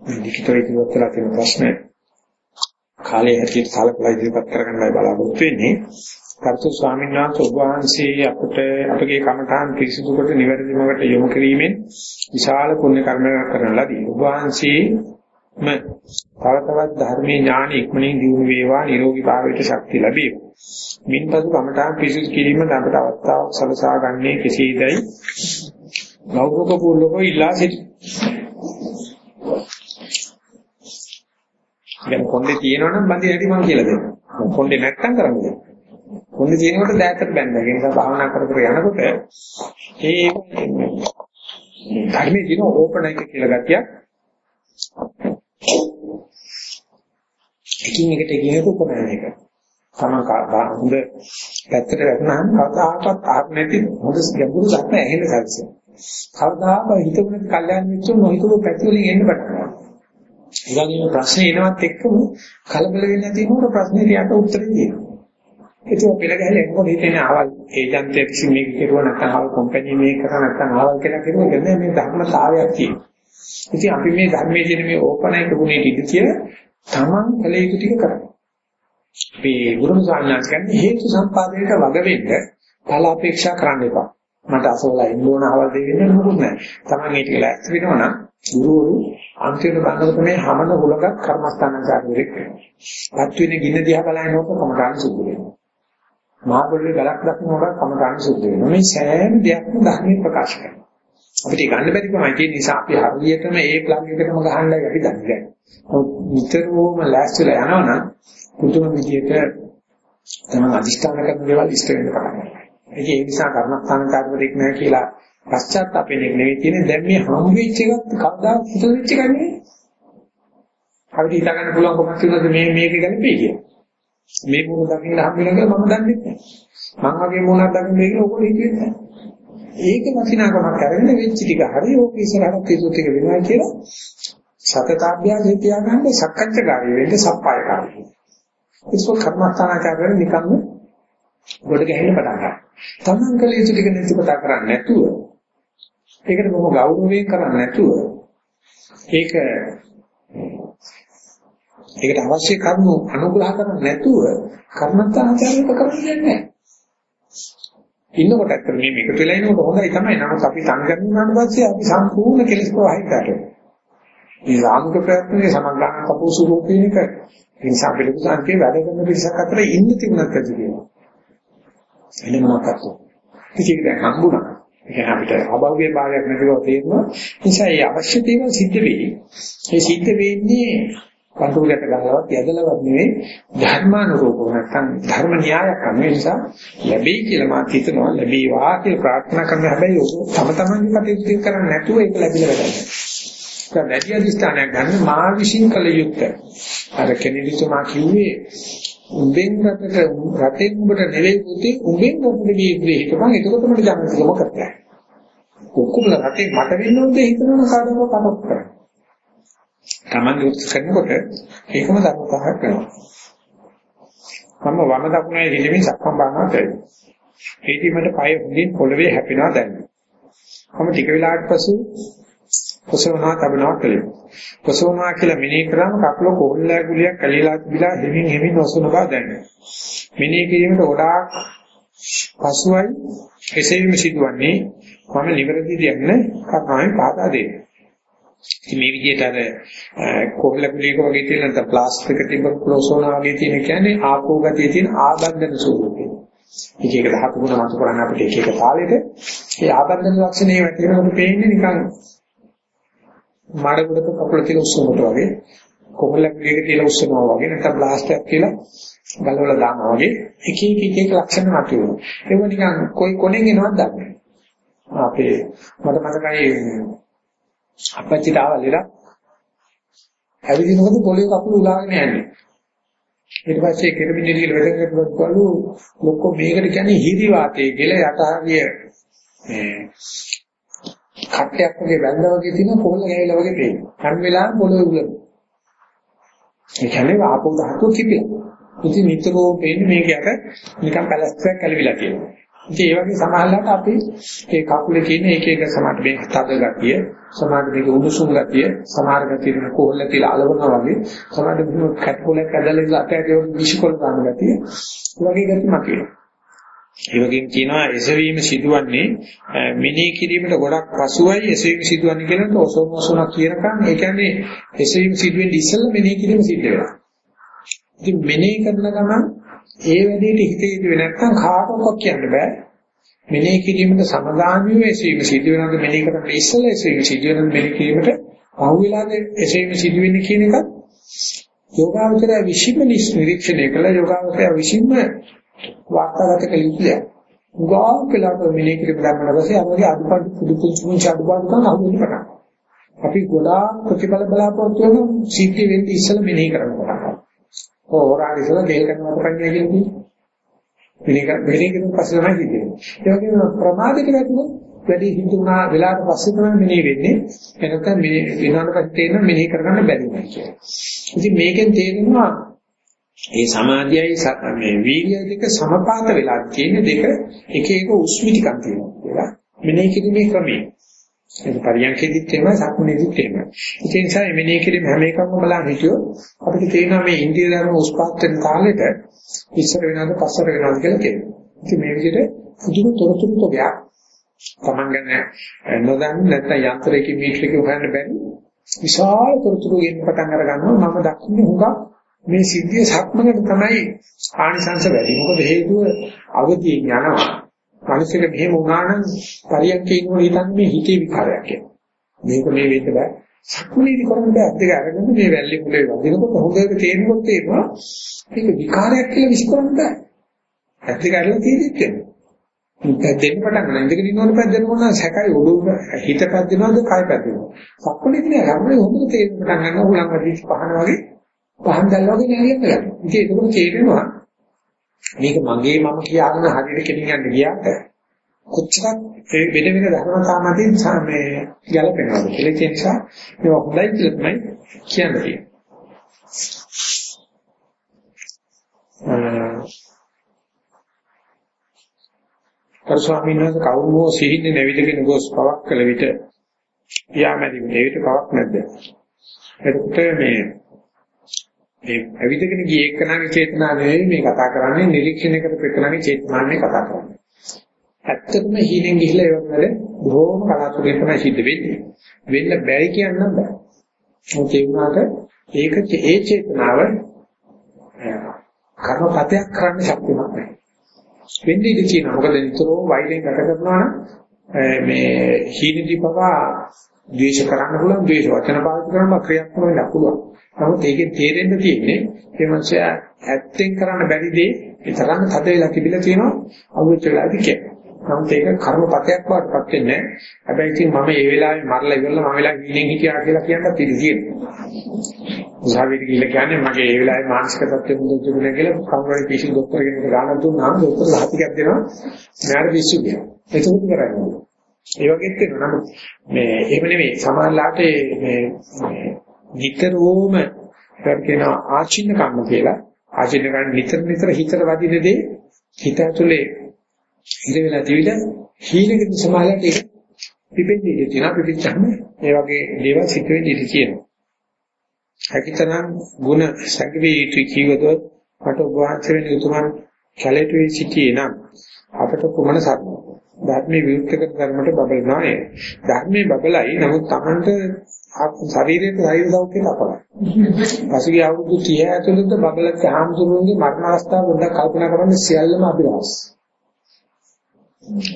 ලිඛිතව ඉදිරිපත් කළ තියෙන ප්‍රශ්න කාලයේ හැටියට සලකලා ඉදිරිපත් කරගන්නයි බලාපොරොත්තු වෙන්නේ. කර්තු ස්වාමීන් වහන්සේ ඔබ වහන්සේ අපට අපගේ කමඨාන් පිරිසිදු කොට නිවැරදිමකට යොමු කිරීමෙන් විශාල පුණ්‍ය කර්මයක් කරන ලදී. ඔබ වහන්සේම තව තවත් ධර්මයේ ඥාන ඉක්මනින් දියුණු වේවා නිරෝගී භාවයට ශක්තිය ලැබේවා. මින්පසු කමඨාන් පිරිසිදු කිරීම අපට අවස්ථාවක් සලසා ගන්නේ කෙසේදයි ගෞරවක පූර්වකව ඉල්ලා සිටිනවා. දැන් කොණ්ඩේ තියෙනවනම් බඳි හැටි මම කියලා දෙන්නම්. කොණ්ඩේ නැත්තම් කරන්නේ. කොණ්ඩේ තියෙනකොට දැක්කට බැන්දා. ඒ නිසා භාවනා කර කර යනකොට ඒ ධර්මයේ තියෙන ඕපන් එක කියලා ගතියක් එකින් එකට එකින් එක උපනයන එක. තමන් හොඳ පැත්තට වැටුනහම කවදාකවත් ආත් නැති හොඳ ගැඹුරු ධර්ම ඇහෙන්න සැලසෙන. කවදාකවත් හිතුනේ කල්යනා මිත්‍ර නොහිතුව පැති වලින් එන්න පටන් ගන්නවා. ඒ වගේම ප්‍රශ්නේ එනවත් එක්කම කලබල වෙන්නේ නැති වුණොත් ප්‍රශ්නෙට යට උත්තරේ දෙනවා. ඒක පිළ ගහලා එනකොට හිතෙන්නේ ආවල් ඒජන්ට් කිසි මේක කෙරුවා නැත්නම් ආවල් කම්පැනි මේක කරා නැත්නම් ආවල් කියලා කෙරුවා කියන්නේ මේ ධර්මතාවයක් තියෙනවා. ඉතින් අපි මේ ධර්මයේ තියෙන මේ ඕපන එක ගුණේ ඉඳ කියලා තමන් කළ යුතු ටික කරනවා. මේ ගුරුම සාන්නාස් කියන්නේ හේතු සම්පාදයට වග වෙන්න ඵල අපේක්ෂා කරන්න එපා. මට අසවලා ඉන්න ඕන අවල් දෙන්න මොකුත් නැහැ. තමන් ඒක ලැස්ති වෙනවා නම් ගුරුවරු අන්තිම ගන්නකොට මේ හැමන හුලඟක් කර්මස්ථානචාරයෙක් වෙනවා. පත් වෙන ගින්න දිහා බලනකොට කමඨාන් සුද්ධ වෙනවා. මාපොල්ලේ ගලක් දක්නකොට කමඨාන් සුද්ධ වෙනවා. මේ සෑම දෙයක්ම ධර්මයේ ප්‍රකාශ කරනවා. අපිට ගන්න බැරි කමයි තියෙන නිසා අපි හරියටම ඒ ප්ලග් එකටම ගහන්නයි අපි දන්නේ. නිතරම ලෑස්තිලා යනවනම් පුදුම විදියට තමයි අදිෂ්ඨාන කරන දේවල් ඉෂ්ට වෙන්න පටන් ගන්නවා. ඒ නිසා කර්මස්ථානචාරවලෙක් නැහැ කියලා පශ්චාත්තාපෙන් නෙවෙයි තියෙන්නේ දැන් මේ හම් වෙච්ච එකත් කවදා හිත වෙච්ච එකක් නෙවෙයි. අපිට හිතා ගන්න පුළුවන් කොහොමද කියලාද මේ මේක ගැලපෙයි කියලා. මේ මොන දකින්න හම් වෙන කියලා මම දන්නේ නැහැ. මම වගේ මොනක් දකින්න කියලා ඔයගොල්ලෝ හිතුවේ නැහැ. ඒක වටිනාකමක් කරගෙන වෙච්ච ටික හරි ඕක ඉස්සරහට තියුත් එක වෙනවා කියලා සතතාභ්‍යාසය තියාගන්න සක්කච්ඡාකාරී වෙන්න සප්පායකාරී. ඒක කර්මස්ථානාචාරයෙන් නිකම්ම ගොඩ ගැහෙන්න පටන් ගන්නවා. තමන් කළ යුතු ටික නැති කතා කරන්නේ නැතුව ඒකට බොහොම ගෞරවයෙන් කරන්නේ නැතුව ඒක ඒකට අවශ්‍ය කරුණු අනුග්‍රහ කරන්නේ නැතුව කර්මත්තාචාරයට කරන්නේ නැහැ. ඉන්නකොට ඇත්තට මේ මේක වෙලා ඉන්නකොට හොඳයි තමයි. නමුත් අපි සංගම් වුණාට පස්සේ අපි සම්පූර්ණ කෙලස් ප්‍රවාහයට වැටෙනවා. මේ රාමුක ප්‍රයත්නයේ සමග්‍රහණ කපෝසු රූපේනක ඒ නිසා පිළිබඳව වැඩ කරන පිරිසක් අතර ඉන්න තිබුණත් ඇති කියනවා. එළ මොනක්වත් ඉතින් දැන් හම්බුණා. ඒ කියන්නේ අපිට අභෞවිය භාවයක් නැතිව තේරෙනවා. නිසා මේ අවශ්‍ය දේවල් සිද්ධ වෙයි. ඒ සිද්ධ වෙන්නේ පඬුරට ගන්නවත් යදලවත් නෙවෙයි ධර්මානුරූපව නැත්නම් ධර්ම න්‍යායක් කරන නිසා ලැබෙයි කියලා මාත් හිතනවා ලැබේවා කියලා ප්‍රාර්ථනා කරන හැබැයි ඔබ තම තමන්ගේ කටයුතු කරන්නේ නැතුව ඒක ලැබිලා වැඩන්නේ. ඒක වැඩි අධිෂ්ඨානයක් ගන්න මා විශ්ින් කළ යුත්තේ. අර කෙනෙකුතුමා කිව්වේ උඹෙන් රටට රටෙන් උඹට නෙවෙයි පුතේ උඹෙන් රටට ගියේ හිටපන් එතකොට මට ජනතිකම කරතයි. ඔක්කොම රටේ මට වෙන්න ඕනේ හිතනවා කාටවත් කටක් කරන්නේ. Taman උත්සාහ කරනකොට ඒකම ධර්මතාවයක් වෙනවා. මම වම දකුණේ හිලෙමින් සක්මන් බානවා කරනවා. ඒකී මට පය හොඳින් පොළවේ හැපෙනවා දැනෙනවා. මම ටික වෙලාවක් පසු කොසවනවා තබනවා කලේ. කොසවනවා කියලා මෙනෙහි කරාම කකුල කොහොල්ලා ගුලියක් කැලිලා තිබිලා හිමින් හිමින් ඔසවන බව දැනෙනවා. මෙනෙහි කිරීමට ගොඩාක් පසුයි එසේම සිදුවන්නේ මම නිවැරදි දෙයක් කතාවෙන් පාදා දෙන්නේ. ඉතින් මේ විදිහට අර කොහොල්ලා ගුලියක වගේ තියෙන නැත්නම් ප්ලාස්ටික් තිබ්බ කොසවනවා වගේ තියෙන කියන්නේ ආපෝ ගතිය තියෙන ආබන්ධන ස්වරූපය. එක එක ධාතු ගුණ මත කරන්නේ අපිට එක එක තාලෙට ඒ ආබන්ධන ලක්ෂණේ වැටෙනකොට පේන්නේ නිකන් මාඩගොඩක කකුල තියලා උස්සනකොට වගේ කොහොල්ලක් එක තියලා උස්සනවා වගේ නැත්නම් බ්ලාස්ටර් කියලා ගලවලා දානවා වගේ එක එක එක එක ලක්ෂණ මතුවෙනවා. ඒක නිකන් කොයි කොනෙන් එනවද දන්නේ අපේ මට මතකයි අපච්චිට ආවල් ඉර ඇවිදිනකොට පොළේ කකුල උලාගෙන යන්නේ. ඊට පස්සේ කෙරමිණි කියලා වැඩ කරනකොටලු ලොක්කෝ මේකට කියන්නේ හිරි වාතය කියලා යටහරිය මේ කට්ටයක් වගේ වැන්දා වගේ තියෙන පොළ ගෑවිලා වගේ පේනවා. හැම වෙලාවෙම පොළොවේ උලන. ඒ කියන්නේ ආපෝ ධාතු කිපිලා. ඉතින් නිතරම පේන්නේ මේක යට නිකන් පැලස්ටරයක් කැලවිලා තියෙනවා. ඉතින් ඒ වගේ සමාහලට අපි ඒ කකුලේ තියෙන එක එක සමාට මේ තද ගතිය, සමාට මේක උණුසුම් ගතිය, සමහර ගතිය වෙන කොහොල්ල තියලා අලවනවා වගේ, සමාට මෙහෙම කටකොලක් ඇදලා ඉඳලා අතට ඒ විශ්කොල දාන ගතිය. ඒ වගේ ගති මතුවේ. ඒ වගේම කියනවා එසවීම සිදුවන්නේ මෙනෙහි කිරීමට ගොඩක් පසුයි එසවීම සිදුවන්නේ කියලා ඔසෝමසුණක් කියනකම් ඒ කියන්නේ එසවීම සිදුවෙන්නේ ඉස්සෙල්ලා මෙනෙහි කිරීම සිද්ධ වෙනවා. ඉතින් මෙනෙහි කරන ගමන් ඒ වැඩේට හිතේ ඉඳි නැත්නම් කාටවත් කියන්න බෑ. මෙනෙහි කිරීමට සමගාමීව එසවීම සිදු වෙනවද මෙනෙහි කරන්න ඉස්සෙල්ලා එසවීම සිදු වෙනවද මෙනෙහි කිරීමට පහුවෙලාද එසවීම සිදු වෙන්නේ කියන එකත් යෝගාවචරය විශ්ීම නිරීක්ෂණය කළ යෝගාවචරය විශ්ීම වාර්තාගත කළ යුතුය. උගාව කියලා මෙනෙහි කිරීම ගන්නකොට පස්සේ අපගේ අදුපත් පුදු පුංචි අදුපත් ගන්න අහුවෙන්න පටන් අපි ගොඩාක් ප්‍රතිඵල බලාපොරොත්තු වෙන සිද්ධ වෙන්නේ ඉස්සෙල්ලා මෙනෙහි කරනකොට. හොරාරි ඉස්සෙල්ලා දෙල් කරනවට පන්නේ කියන්නේ. මෙනෙහි කර මෙනෙහි කරන පස්සේ තමයි සිද්ධ වෙන්නේ. ඒ වගේම ප්‍රමාදිත වැටුනොත් වැඩි හිතුණා වෙලාවට පස්සේ තමයි මෙනෙහි වෙන්නේ. එනකම් මේ විනාඩ පස්සේ තේරෙන මෙනෙහි කරගන්න බැරි වෙනවා කියන්නේ. ඉතින් මේකෙන් තේරෙනවා ඒ සමාධියයි මේ වීර්යය දෙක සමපාත වෙලා තියෙන දෙක එක එක උස්මිතිකම් තියෙනවා කියලා මෙනෙහි කිරීමේ ක්‍රමය. ඒක පරියන්කෙදිත් එහෙම සක්මනේදිත් එහෙම. ඒ නිසා මේ මෙනෙහි කිරීම හැම එකක්ම බලන්න හිටියොත් අපිට තේරෙනවා මේ ඉන්දිය ධර්ම උස්පාත් වෙන කාලෙට ඉස්සර වෙනවද පස්සර වෙනවද කියලා තේරෙනවා. ඉතින් මේ විදිහට පුදුම තොරතුරු තෝගයක් Taman ගැන නොදන්න නැත්නම් යන්ත්‍රයකින් මීටරකින් හොයන්න බැරි විශාල තොරතුරු එන්න පටන් අර ගන්නවා මම දකින්නේ හුඟක් මේ සිද්ධිය සක්මනට තමයි ආනිසංශ වැඩි. මොකද හේතුව අවදියෙන් යනවා. මිනිස්සුක මෙහෙම වුණා නම් පරියන්කේ ඉන්නකොට හිතන්නේ මේ හිතේ විකාරයක් කියලා. මේක මේ වෙන්න බෑ. සක්මනේදී කරන්න බෑ. අත් දෙක අරගෙන මේ වැල්ලේ මුලේ වදිනකොට හොඳට තේරෙනකොට තේරෙනවා මේක විකාරයක් කියලා විශ්කරන්න බෑ. අත් දෙක අරලා තියෙන්නේ දෙන්න පටන් ගන්න ඉඳගෙන ඉන්නකොට පැද්දෙන මොනවා සැකයි ඔළුව හිත පැද්දෙනවද කය පැද්දෙනවද සක්මනේදී නෑ සක්මනේ හොඳට තේරෙන්න පටන් ගන්නවා උලංග දිස් පහන වගේ පහන් දැල්ලා වගේ නෑරියක් ගන්න. ඉතින් ඒක තේරෙනවා මේක මගේ මම කියාගෙන හරියට කෙනින් යන්න ගියාට කොච්චරක් ඒ වෙන වෙන ධර්මතා මතින් මේ ගැලපෙනවද කියලා ඒ නිසා මේ හොඳයි කියලා තමයි කියන්නේ. අර ස්වාමීන් වහන්සේ කවුරුෝ සිහින්නේ නැවිදගෙන ගොස් පවක් කළ විට යාමැදි මේ විට පවක් නැද්ද? එතකොට මේ මේ ඇවිදගෙන ගියේ එක්කනාගේ චේතනාව නෙවෙයි මේ කතා කරන්නේ නිරීක්ෂණය කරපු එක්කනාගේ චේතනාවේ කතා කරන්නේ. ඇත්තටම හීනෙන් ගිහිල්ලා ඒ වගේ බොහොම කලාතුරකින් තමයි සිද්ධ වෙන්නේ. වෙන්න බැරි කියන්න බෑ. මොකද ඒ වුණාට ඒක ඒ චේතනාව කර්මපතයක් කරන්න ශක්තිමත් නැහැ. වෙන්නේ ඉඳී කියනවා. මොකද නිතරම වෛරයෙන් ගත කරනවා නම් මේ හීනදී පවා ද්වේෂ කරන්න පුළුවන්, ද්වේෂ වචන පාවිච්චි කරනවා ක්‍රියාත්මක වෙන්න පුළුවන්. නමුත් ඒකෙන් තේරෙන්න තියෙන්නේ මේ මනුස්සයා ඇත්තෙන් කරන්න බැරි දේ ඒ තරම් තද වෙලා තිබිලා තියෙනවා අවුච්ච වෙලාදී කියන්නේ. නමුත් ඒක කර්මපතයක් වඩපත් වෙන්නේ නැහැ. හැබැයි ඉතින් මම ඒ වෙලාවේ මරලා ඉවරලා මම වෙලාව ගිහින් හිටියා කියලා කියන්නත් පිළිගියෙන්නේ. උසාවියට ගිහිල්ලා කියන්නේ මගේ ඒ වෙලාවේ මානසික තත්ත්වෙ හොඳ තිබුණා කියලා කවුරුහරි පිසි ડોක්ටර් කෙනෙකුට ගානක් දුන්නාම ડોක්ටර් ලහතිකක් දෙනවා. මෙයාට පිස්සු කියනවා. ඒක උදේ කරන්නේ. ඒ වගේත් වෙනවා. නමුත් මේ එහෙම නෙමෙයි. සමාජලාට මේ නිතරම කියන ආචින්න කම්ම කියලා ආචින්න කන්න නිතර නිතර හිතට වදින දේ හිත ඇතුලේ ඉඳ වෙලා තිබිලා හීනකින් සමාලයට ඒක පිපෙන්නේ ඉඳී තියෙනවා පිපිච්චාම ඒ වගේ දේවල් සිද්ධ වෙන්නේ ඉඳී තියෙනවා. හැකිතරම් ಗುಣ සැකවි යුතු කීවදොත් මට ඔබ වහන්සේ වෙන යුතුයන් කැලේට වී සිටියේ නම් අපට කුමන සරණ ධර්මයේ විරුද්ධ කරන ධර්මයට බබලනවා නේ. ධර්මයේ බබලයි නමුත් Tamanට ශරීරයේ ශරීර සෞඛ්‍යය අපලයි. පසුගිය අවුරුදු 30 ඇතුළත බබලත් හාමුදුරුවන්ගේ මරණ අවස්ථාව පොඩ්ඩක් කල්පනා කරන්න සියල්ලම අපිරහස්.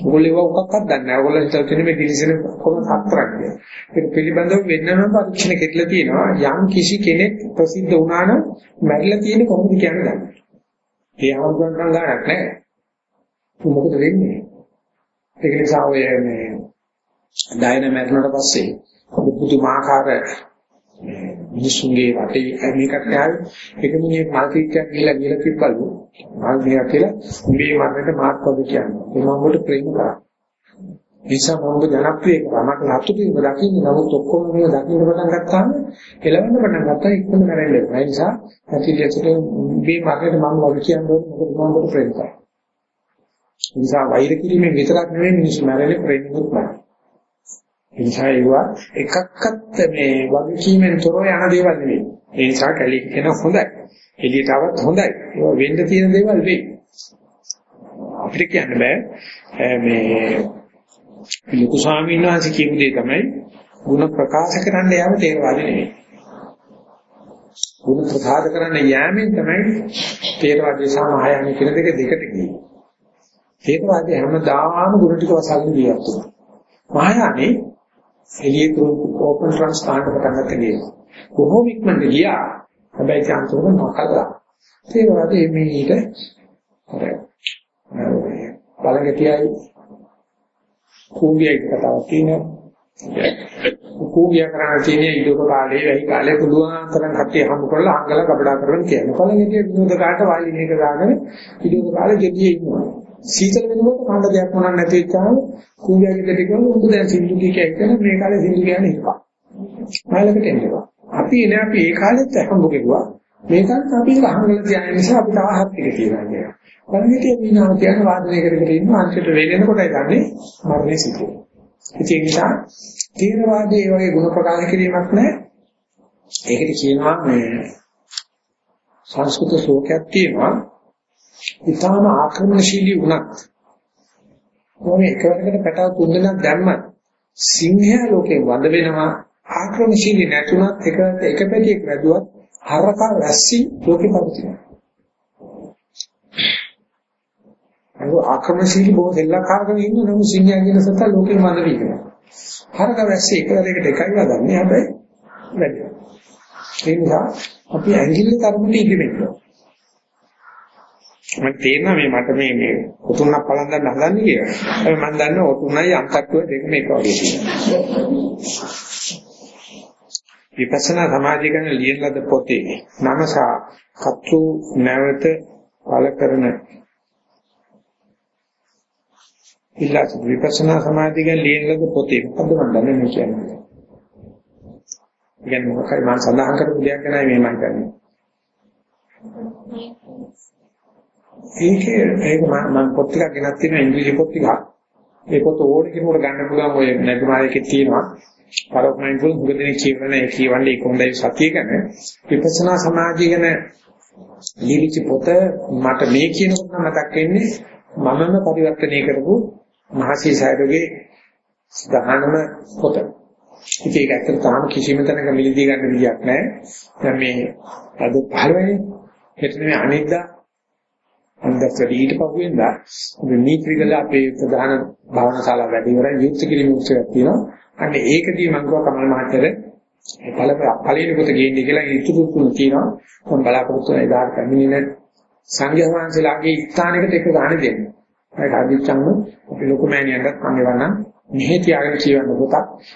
ඔයගොල්ලෝ ඔක්කොක්වත් දන්නේ නැහැ. ඔයගොල්ලෝ හිතන්නේ මේ දිලිසෙන කොහොමද හතරක් කියලා. ඒක පිළිබඳව වෙනම පරීක්ෂණ කෙట్లా තියෙනවා. යම් කිසි කෙනෙක් ප්‍රසිද්ධ වුණා නම් මැරිලා තියෙන්නේ කොහොමද කියන්නේ දන්නේ. ඒ ආවුරුද්දක් ගන්නක් නැහැ. මොකද වෙන්නේ? ඒක නිසා ඔය මේ ඩයන මැරුණට පස්සේ පුදුමාකාර මිනිසුන්ගේ රටේ මේකට ආවේ ඒක මිනිහ මාල්ටික්යක් ගිහලා ගිහලා තිබ්බලු. මල් මෙයා කියලා උඹේ මරණයට මාත් වගේ කියන්නේ ඒ මම උඹට ප්‍රේම කරා. නිසා මම ජනප්‍රිය කරා. මට ලතුටින් දකින්න. නමුත් ඔක්කොම මේ දකින්න පටන් ගත්තාම එළවෙන්න පටන් ගත්තා. ඉක්මන මැරෙන්න ඒ නිසා ඇතිලියට උඹේ මරණයට මම වගේ කියන්නේ මොකද මම උඹට ප්‍රේම කරා. ඒ නිසා වෛර කිරීමෙන් විතරක් නෙවෙයි මිනිස්සු මැරෙන්නේ ප්‍රේමිකුත් නැහැ. ඒ නිසා ඒවා එකක්වත් මේ වගකීමෙන් තොරව යන දේවල් නෙවෙයි. ඒ නිසා කැලි කියන හොඳයි. එළියට આવත් හොඳයි. ඒවා වෙන්න තියෙන දේවල් වෙයි. අපිට කියන්න බෑ මේ ලොකු ස්වාමීන් වහන්සේ කියපු දේ තමයි ಗುಣ ප්‍රකාශ කරන්න යාම තේරවාදී නෙවෙයි. ಗುಣ ප්‍රකාශ කරන්න යෑමෙන් තමයි තේරවාදී සහ මහායාන කියන දෙක දෙකට ගියේ. තේරවාදී හැමදාම ගුණ ටික වසාගෙන ගියත් මහායානේ එළියේ ඕපන් ට්‍රාන්ස්පාරන්ට් කරකට ගියේ. කොහොම ඉක්මනට ගියා. හැබැයි ඒ අන්තිමට මොකද? තේරවාදී මේ ඊට අර බලගතියයි කූඹියයි කතාවක් තියෙනවා. කූඹිය කරන්න තියෙන ඉදොක කාලේ වෙයි කාලේ පුළුවන් තරම් කට්ටිය හම්බ කරලා අංගල ගබඩා කරගෙන කියන. බලගතිය විනෝද කාට වාලි මේක දාගෙන ඉදොක කාලේ ගෙඩියේ ඉන්නවා. සීතල වෙනකොට කන්න දෙයක් මොනක් නැති වෙච්චාම කූඹියගේ දෙට කියන උඹ දැන් සින්දු කිය කියන මේ කාලේ සින්දු කියන්නේ ඉපා. මයිලකට එන්නවා. අපි එනේ අපි ඒ කාලෙත් හම්බ කෙරුවා. මේකත් අපි අහංගල තියන නිසා අපිට ආහත් ටික තියෙනවා කියන්නේ. බලගතිය විනාම කියන වාදනය කර කර ඉන්න අන්තිමට වෙලෙනකොටයි ගන්නේ මරණය සිදු වෙනවා. ඒ නිසා තේරවාදයේ ඒ වගේ ගුණ ප්‍රකාශ කිරීමක් නැහැ. ඒකට කියනවා මේ සංස්කෘත ශෝකයක් තියෙනවා. ඊටාම ආක්‍රමණශීලී වුණත් මොන එකවරකට පැටව තුන් දෙනෙක් දැම්මත් සිංහයා ලෝකේ වඳ වෙනවා ආක්‍රමණශීලී නැතුණත් එක එක පැටියෙක් වැදුවත් හරකා වැස්සි ලෝකේ පවතිනවා. අර ආක්‍රමණශීලී බොහෝ දෙල්ලකාරකම ඉන්න නම් සිංහයා කියන සත්ත ලෝකෙම මඳ වීනවා. හරක වැස්සේ එකවරකට එකයි වදන්නේ හැබැයි වැඩි. ඒ නිසා අපි ඇඟිල්ල තරමට ඉදිරියට මම තේරෙනවා මේ මට මේ මේ ඔතුන්නක් පලඳන්න හදන්නේ කියලා. හැබැයි මම දන්නේ ඔතුන්නයි අන්තක්කුව දෙකම එක වගේ තියෙනවා. විපස්සනා සමාධිය ගැන ලියන ලද පොතේ නමසා කතු නැවත පළ කරන ඉල්ලා විපස්සනා සමාධිය ගැන ලියන ලද පොතේ මොකද මම දන්නේ මේ කියන්නේ. ඉතින් මොකක්ද මම සඳහන් කරපු දෙයක් ගැනයි මේ මම කියන්නේ. ඒකේ ඒක මම පොත් ටිකක් ගෙනත් තියෙනවා ඉංග්‍රීසි පොත් ටිකක්. ඒ පොත ඕනේ කෙනෙකුට ගන්න පුළුවන් ඔය නැගුමායකේ තියෙනවා. පරෝක්මයින්ඩ්ෆුල් මුගදෙනේ කියවන ඒ කියවන්නේ ඒක හොඳයි සතිය ගැන. විපස්සනා සමාධිය ගැන ලියවිච්ච පොත මට මේ කියනකොට මතක් වෙන්නේ මමම පරිවර්තනය කරපු මහසී සයඩගේ දහනම පොත. ඉතින් ඒක ඇත්තට තාම කිසිම තැනක මිලදී ගන්න විදියක් නැහැ. දැන් මේ අද 15 වෙනි හෙට නෙමෙයි අනිද්දා අනිද්දා ඊට පහුවෙන්දා මේ නීත්‍රිගල අපේ ප්‍රධාන භාවනා ශාලාව වැඩි ඉවරයි යුක්ත කිරීම උත්සවයක් තියෙනවා. අන්න ඒකදී මම ගියා කමල් මහත්තයට පළ පළවෙනි පොත ගේන්න කියලා ඉතුරු තුන තියෙනවා. මම බලාපොරොත්තු වෙන ඉදාට පැමිණෙන සංඝයා වහන්සේලාගේ ස්ථානයකට එක ගන්න දෙන්න. ඒක අදිච්චන්න අපි ලොකු මෑණියන්ටත් මම එවන්නම් මෙහෙ තියාගෙන කියවන්න පොතක්.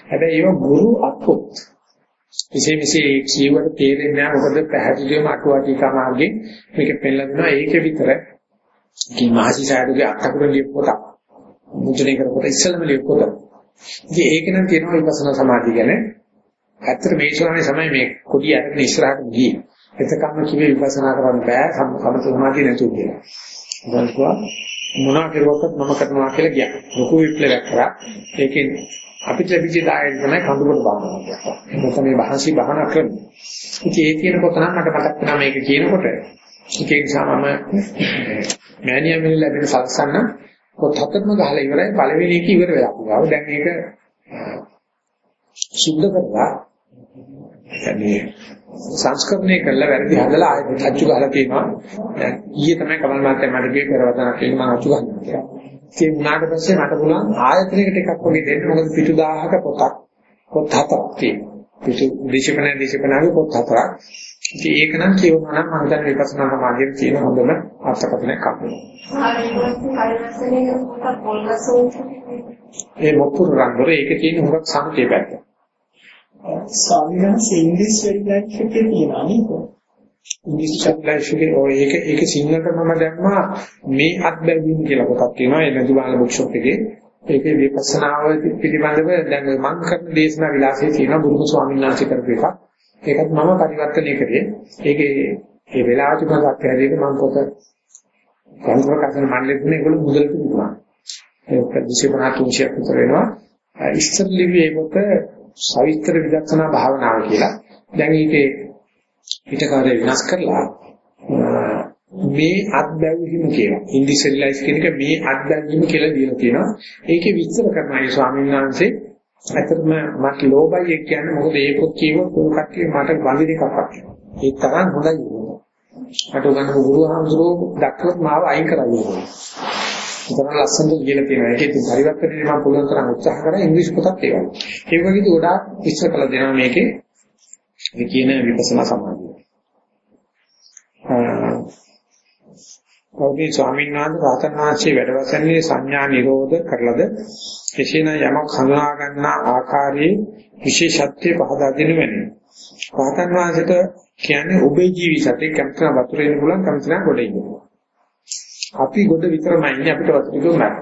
හැබැයි ඒව ගුරු අත්පොත්. විශේෂ විශේෂ කියවට තේරෙන්නේ නැහැ මොකද පැහැදිලිවම අටුවාටිකා මාර්ගේ මේක පෙන්නලා දෙනවා ඒක විතර කි මහසි සාදුගේ අත්අකුර ලියපු පොතක්. මුද්‍රණය කරපොත ඉස්සෙල්ලම ලියපු පොත. ඉතින් ඒක නම් කියනවා විපස්සනා සමාධිය ගැන. ඇත්තට මේ ශ්‍රාවණේ තමයි මේ කොඩි අරගෙන ඉස්සරහට ගියේ. එතකම කිව්වේ විපස්සනා කරන්න බෑ සමත සමාධිය නැතුව කියලා. දැන්කවා මොනවා කරුවක්වත් මම කරනවා කියලා ගියා. ලොකු විප්ලවයක් කරා. ඒකෙන් අපිට ලැබිච්ච දායක තමයි කඳුකට බානවා කියන්නේ. මොකද මේ බහන්සි බහන කරන්නේ. ඉතින් ඒ කියන කොට නම් මට මතක් වෙනවා මේක කියනකොට. ඒක නිසා මම මෑනියම් ලැබෙන සල්සන්න පොත් හතරම ගහලා ඉවරයි පළවෙනි එක ඉවර වෙලා. ගාව දැන් මේක සුද්ධ කරලා يعني සංස්කරණය කළා වැරදි හදලා ආයෙත් අච්චු ගහලා තියෙනවා. දැන් ඊයේ තමයි කමල් මාත්‍යා මට ගියේ පෙරවදනක් කියලා මම අච්චු ගහනවා කියලා. ඒ වුණාට පස්සේ මට පුළුවන් ආයතනයකට එකක් වගේ දෙන්න මොකද පිටු 1000ක පොතක් පොත් හතරක් තියෙනවා. පිටු දේශපන දේශපනාවේ පොත් හතරක්. ඉතින් ඒක නම් කියවනවා නම් මම දැන් විපස්සනා සමාධියේ තියෙන හොඳම අර්ථකථනයක් අපේ. ඒ මොකුරු රංගර ඒකේ තියෙන හුඟක් සංකේත පැත්ත. ස්වාමීන් වහන්සේ ඉංග්‍රීසි වෙරිලයිෆ් එකේ තියෙනවා නේද? ඉංග්‍රීසි ලයිෆ් එකේ ඔය ඒක ඒක සිංහලට මම දැම්මා මේ අත්බැවීම කියලා පොතක් තියෙනවා ඒ නදුබාල බුක් ෂොප් එකේ. ඒකේ විපස්සනාව පිළිබඳව දැන් මම කරන දේශනා විලාසයේ තියෙන බුදුම ස්වාමීන් වහන්සේ කරපු එකක්. ඒකත් මම පරිවර්තනය කරේ. ඒකේ ඒ වෙලාවට මම අත්හැරියට මම පොත සංස්කෘතික මණ්ඩලෙත් ඒගොල්ලෝ මුදලට දුන්නා. ඒක 253ක් විතර වෙනවා. ඉස්සර ලිව්වේ ඒකට සවිස්තර විදර්ශනා භාවනාව කියලා. දැන් ඒකේ පිටකාරය විනාශ කරලා මේ අත්බැවීම කියලා. ඉන්ඩිසෙල්ලයිස් කියන එක මේ අත්බැවීම කියලා දීලා තියෙනවා. ඒකේ විස්තර කරනවා ඒ ස්වාමීන් වහන්සේ ඇත්තටම මට ලෝභයි කියන්නේ මොකද ඒකත් කියවොත් උන් කට්ටිය මට බඳින එකක් වගේ. ඒ තරම් හොඳයි. මට උගන්වපු ගුරුහාමුදුරුවෝ දක්වත් මාව අයින් කරන්නේ නෑ. උතන ලස්සනට කියලා තියෙනවා. ඒකේ ඉතින් පරිවර්තනයේ මම පුළුවන් තරම් උත්සාහ කරා ඉංග්‍රීසි පොතක් ඒවා. ඒ වගේදී ගොඩාක් ඉස්සර කළ දෙනවා මේකේ මේ කියන විපස්සනා සමාධිය. කවුරුයි ස්වාමීන් වහන්සේ රහතන් වහන්සේ වැඩවසන්නේ සංඥා නිරෝධ කරලද එසේනම් යමක් හඳුනා ගන්නා ආකාරයේ විශේෂත්වය පහදා දෙනු වෙනවා. රහතන් වහන්සේට කියන්නේ ඔබේ ජීවිතේ කැමතින වතුරේ ඉන්න පුළුවන් කැමතින ගොඩ ඉන්න. අපි ගොඩ විතරමයි ඉන්නේ අපිට වතුර දුන්නා.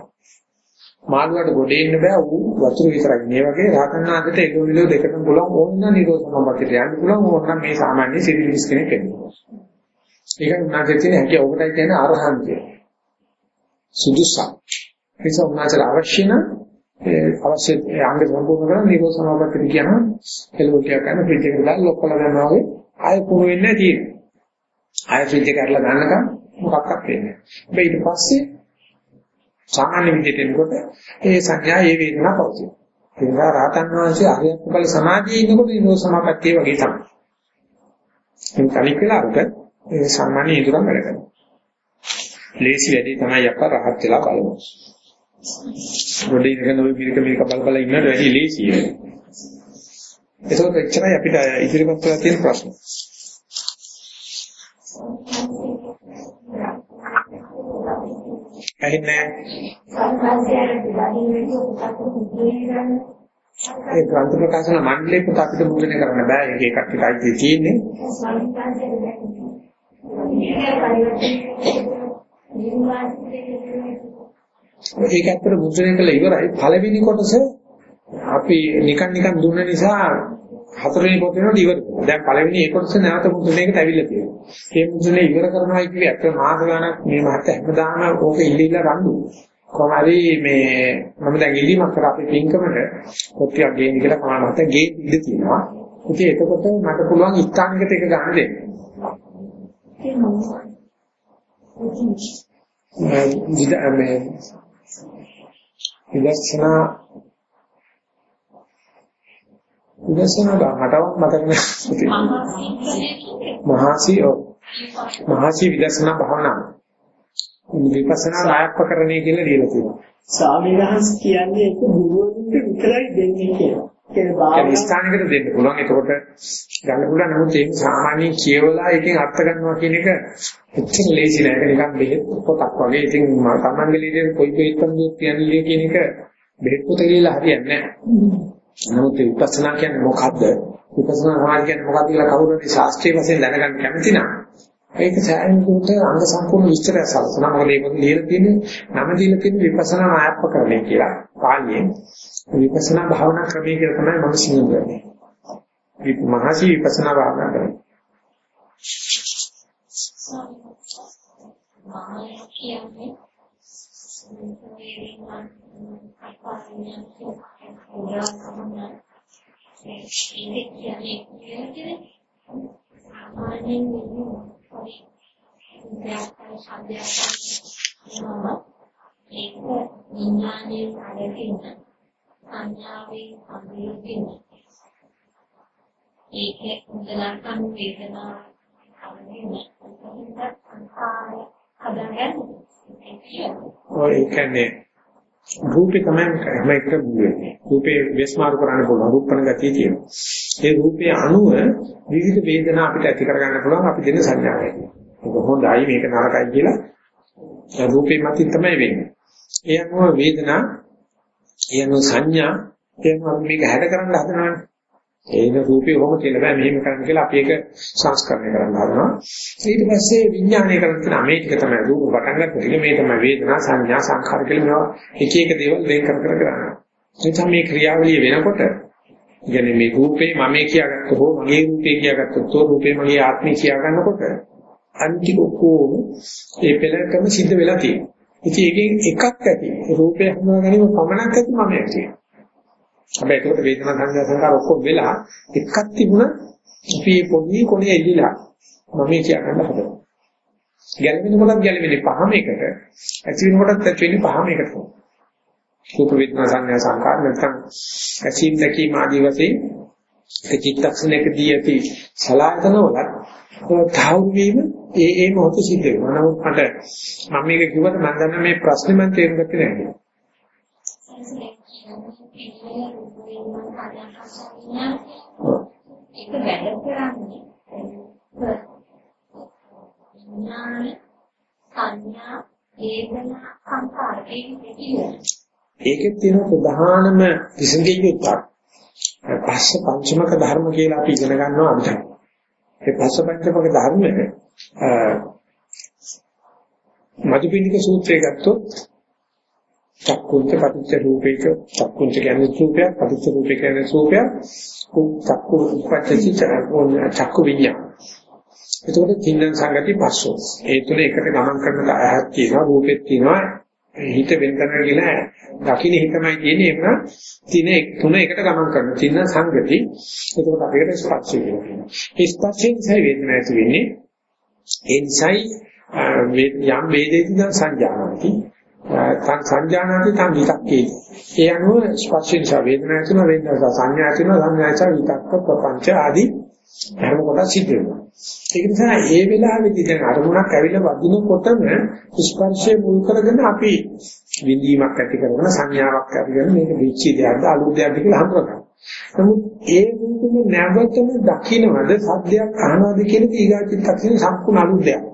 මාළුවට ගොඩ ඉන්න බෑ ඌ වතුර විතරයි. මේ වගේ රහතන් වහන්සේට එක විලෝ දෙකටම පුළුවන් ඕන නිරෝධ සම්පත්තියට යන්න පුළුවන් ඕන මේ සාමාන්‍ය සිවිලිස් කෙනෙක් වෙන්නේ. ඒක උනාට තියෙන හැටි ඔබටයි කියන අරහන්තිය. සුදුසක්. ඒක උනාට අවශ්‍ය නම් අවශ්‍ය අංග සම්පූර්ණ කරන නිරෝධ සමාපත්තිය කියනවා එළවටියක් කරන ෆ්‍රිජ් එකට දාලා ලොක් කරලා ගන්නවා වගේ ආයෙ පුරු වෙන්නේ තියෙන්නේ. ආයෙ ෆ්‍රිජ් එක කරලා ගන්නකම් මොකක්වත් වෙන්නේ නැහැ. ඊට පස්සේ සාමාන්‍ය විදිහට එනකොට ඒ සංඥා ඒ වේදනා පවතින. ඒ නිසා රාතන් වහන්සේ අරියත් බල සමාධියේ ඉන්නකොට නිරෝධ සමාපත්තිය වගේ තමයි. එන් කලින් වෙලාවක ඒ සාමාන්‍ය ඉදරම් වැඩ කරනවා. ලේසි වැඩි තමයි අප්පා රහත් වෙලා බලමු. රොඩේ ඉඳගෙන ওই මිරික මිරික බල බල ඉන්නට වැඩි ලේසි. ඒකත් එච්චරයි අපිට ඉදිරිපත් කරලා තියෙන ප්‍රශ්න. ඇහෙන්නේ ඒ ග්‍රන්ථ ප්‍රකාශන මණ්ඩලයේ පුත අපිට මුලින්ම කරන්න බෑ. ඒක එකක් එකයි තියෙන්නේ. ඒක ඇත්තට මුද්‍රණය කළ ඉවරයි. පළවෙනි කොටස අපි නිකන් නිකන් දුන්න නිසා හතරවෙනි කොටසේට ඉවර කරනවා. දැන් පළවෙනි ඒ කොටස නැවත මුද්‍රණයකට ඇවිල්ලා තියෙනවා. මේ මුද්‍රණය ඉවර කරනවා කියන්නේ ඇත්ත මාස ගණක් මේ මහත් හැමදාම ඕක ඉල්ලීලා රණ්ඩු. කොහොම හරි මේ මම දැන් ඉල්ලීමක් කරා අපේ පින්කමට කොට්ටියක් ගේන්න කියලා මහත්තයා ගේ ඉඳ තියෙනවා. ඉතින් එතකොට මට පුළුවන් ස්ථානිකට එක ගන්න දෙන්න. මේ විදර්ශනා විදර්ශනා මටවත් මතක නැහැ මහසි මහසි විදර්ශනා භාවනාව විපස්සනා නායකකරණය කියලා ලියලා තියෙනවා ස්වාමීන් වහන්සේ කියන්නේ ඒක ගුරුවරුන්ට විතරයි දෙන්නේ කියලා ඒ ස්ථානිකට දෙන්න පුළුවන්. එතකොට ගන්න පුළුවන්. නමුත් ඒක සාමාන්‍යයෙන් කියවලා එකෙන් අර්ථ ගන්නවා කියන එක එච්චර ලේසි නෑ. ඒක නිකන් බෙහෙත් පොතක් වගේ. ඉතින් මම තමන්ගේ ලීඩේ කොයි බෙහෙත්ම කියන්නේ කියන එක බෙහෙත් පොත කියලා හරියන්නේ නෑ. නමුත් විපස්සනා කියන්නේ මොකද්ද? විපස්සනා සමාධිය කියන්නේ මොකක්ද කියලා කවුරුහරි ශාස්ත්‍රීය වශයෙන් දැනගන්න කැමති නම් ඒක සෑහෙනකට අංග සම්පූර්ණ විස්තරය සලසනවා. මොකද ඒක ලියලා තියෙන්නේ නම දීලා තියෙන විපස්සනා නායකකරණය කියලා. පාළියෙන් විපස්සනා භාවනා ක්‍රමය කියලා තමයි මම සිහින්නේ. මහසි විපස්සනා භාවනා කරන්නේ. මම කියන්නේ අපාරියන් උදාහරණ ඒ කියන්නේ සාමාන්‍යයෙන් පොඩි ඉන්ද්‍රියයන් සම්බන්ධව ඒක විඥානයේ අරගෙන සංඥාවේ අභියෝගයෙන් ඒකේ උදලකන් වේදනා අරගෙන සංස්කාරය හදාගන්න ඔය කියන්නේ රූපේ තමයි හැම එකටම වෙන්නේ. රූපේ විස්මාරු කරන්න පුළුවන් රූපණ ගතිය තියෙනවා. ඒ රූපේ අණුව විවිධ වේදනා අපිට ඇති කරගන්න පුළුවන් අපි දෙන සංඥාවයි. ඒක හොඳයි මේක නරකයි කියලා රූපේ මතින් තමයි වෙන්නේ. ඒ අනුව වේදනා, ඒ අනුව සංඥා, ඒ අනුව මේක හැඩ කරන්න හදනවානේ. ඒක රූපේ කොහොම කියලා බෑ මෙහෙම කරන්න කියලා අපි ඒක සංස්කරණය කරන්න හදනවා. ඊට පස්සේ විඥානය කරන කෙනා මේ ටික තමයි රූප පටන් ගන්න මේ තමයි වේදනා සංඥා සංඛාර කියලා මේවා එක එක දේවල් වෙන් කර කර කරනවා. එතන මේ ක්‍රියාවලිය වෙනකොට කියන්නේ මේ රූපේ මම කියාගත්ත හෝ මගේ රූපේ කියාගත්තොත් රූපේ මගේ ආත්මය කියා ගන්නකොට අන්තිම කොහොම ඒ පෙළකම සිද්ධ වෙලා තියෙනවා. ඉතින් ඒකෙන් එකක් ඇති. රූපය හඳුනා ගැනීම පමණක් ඇති මම ඇති. හැබැයි ඒකට වේදනා සංඥා සංකාර ඔක්කොම වෙලා එකක් තිබුණා අපි පොඩි කොනේ එල්ලිලා මම කියන්න හදනවා. ගැළවෙන කොටත් ගැළවෙන්නේ පහම එකට ඇති වෙන කොටත් ඇති වෙන්නේ පහම එකට. රූප වේදනා සංඥා සංකාර නැත්නම් ඇසීම් දැකීම ආදී වශයෙන් ඒ චිත්තක්ෂණයකදී ඇති සලායතන වලත් තහවුරු වීම ඒ ඒ මොහොත සිද්ධ වෙනවා. නමුත් මට මම මේක කිව්වට මම දන්න මේ ප්‍රශ්නේ මම තේරුම් ගත්තේ නැහැ. ඒක වැඩ කරන්නේ ඥාන සංඥා වේදනා සංකාර ඒකේ තියෙන ප්‍රධානම විසඳිය යුත්තක් පස්ස පංචමක ධර්ම කියලා අපි ඉගෙන ගන්නවා අපිට. ඒ පස්ස පංචමක ධර්මයේ මදුපිණ්ඩික සූත්‍රය ගත්තොත් චක්කුන්ත පටිච්ච රූපේක චක්කුන්ත කියන්නේ රූපයක් පටිච්ච රූපේ කියන්නේ රූපයක් චක්කු උපච්චති චක්කු විඤ්ඤාණ. එතකොට තින්න සංගති පස්සෝ. ඒ තුන එකට ගමන් කරන අයහක් තියෙනවා රූපෙත් තියෙනවා. හිත වෙනතන කියලා දකින්න හිතමයි කියන්නේ එන්න තින තුන එකට ගමන් කරන තින්න සංගති. එතකොට අපිට ස්පර්ශය කියනවා. ඒ ස්පර්ශයෙන් සයි වේදනාව ඇති වෙන්නේ. ඒ නිසායි යම් වේදේති සංජානති තන් සංජානති තන් විතක්කේ ඒ අනුව ස්පර්ශයෙන් සා වේදනාව තුන වේදනාව සංඥා තුන සංඥා සා විතක්ක ප්‍රපංච ආදී ධර්ම කොට සිද්ධ වෙනවා ඒක නිසා ඒ වෙලාවේදී දැන් අරමුණක් ඇවිල්ලා වදිනකොටම ස්පර්ශයේ මුල් කරගෙන අපි විඳීමක් ඇති කරගෙන සංඥාවක් ඇති කරගෙන මේක වෙච්ච දෙයක්ද අලුත් දෙයක්ද කියලා හඳුනගන්න. නමුත් ඒ රූපෙම නැවතම දකින්නවද සද්දයක් අහනවද කියන ඊගාචිත්තක්ෂණ සම්පූර්ණ අලුත් දෙයක්.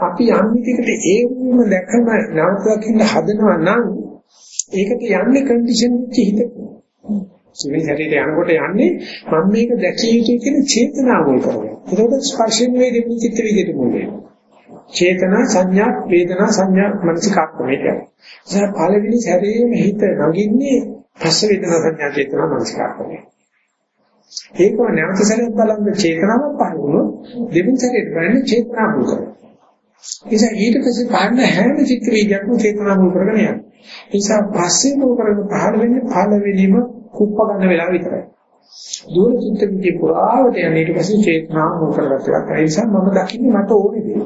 අපි යම් විදිහකට ඒ රූපෙම දැකම නැවත දකින්න හදනවා නම් ඒකට යන්නේ කන්ඩිෂන් වෙච්ච හිතක. සිවිල් හැටියට යනකොට යන්නේ මම මේක දැකිය යුතුයි කියන චේතනාව මුල් කරගෙන. ඒකට ස්පර්ශයෙන් වේ දෙවි චිත්ත විදිහට මුල් වෙනවා. චේතනා සංඥා වේදනා සංඥා මනසිකාත්මය කියන්නේ. ඒ පළවෙනි සැරේම හිත නගින්නේ පස්ස වේදනා සංඥා චේතනා මනසිකාත්මය. ඒක නැවත සැරයක් බලන්න චේතනාවක් පහළ වුණොත් දෙවෙනි සැරේට බලන්නේ චේතනා මුල් කරගෙන. නිසා ඊට පස්සේ පාන්න හැම චිත්ත වේගයක්ම චේතනා මුල් කරගෙන යනවා. ඒ නිසා පස්සේ මුල් කරගෙන පහළ වෙන්නේ පළවෙනිම කුප්ප ගන්න වෙලාව විතරයි. දුර චිත්ත විදි පුරාවට යන ඊට පස්සේ චේතනාව මොකද කරගත්තා. ඒ නිසා මම දකින්නේ මට ඕනේ දේ.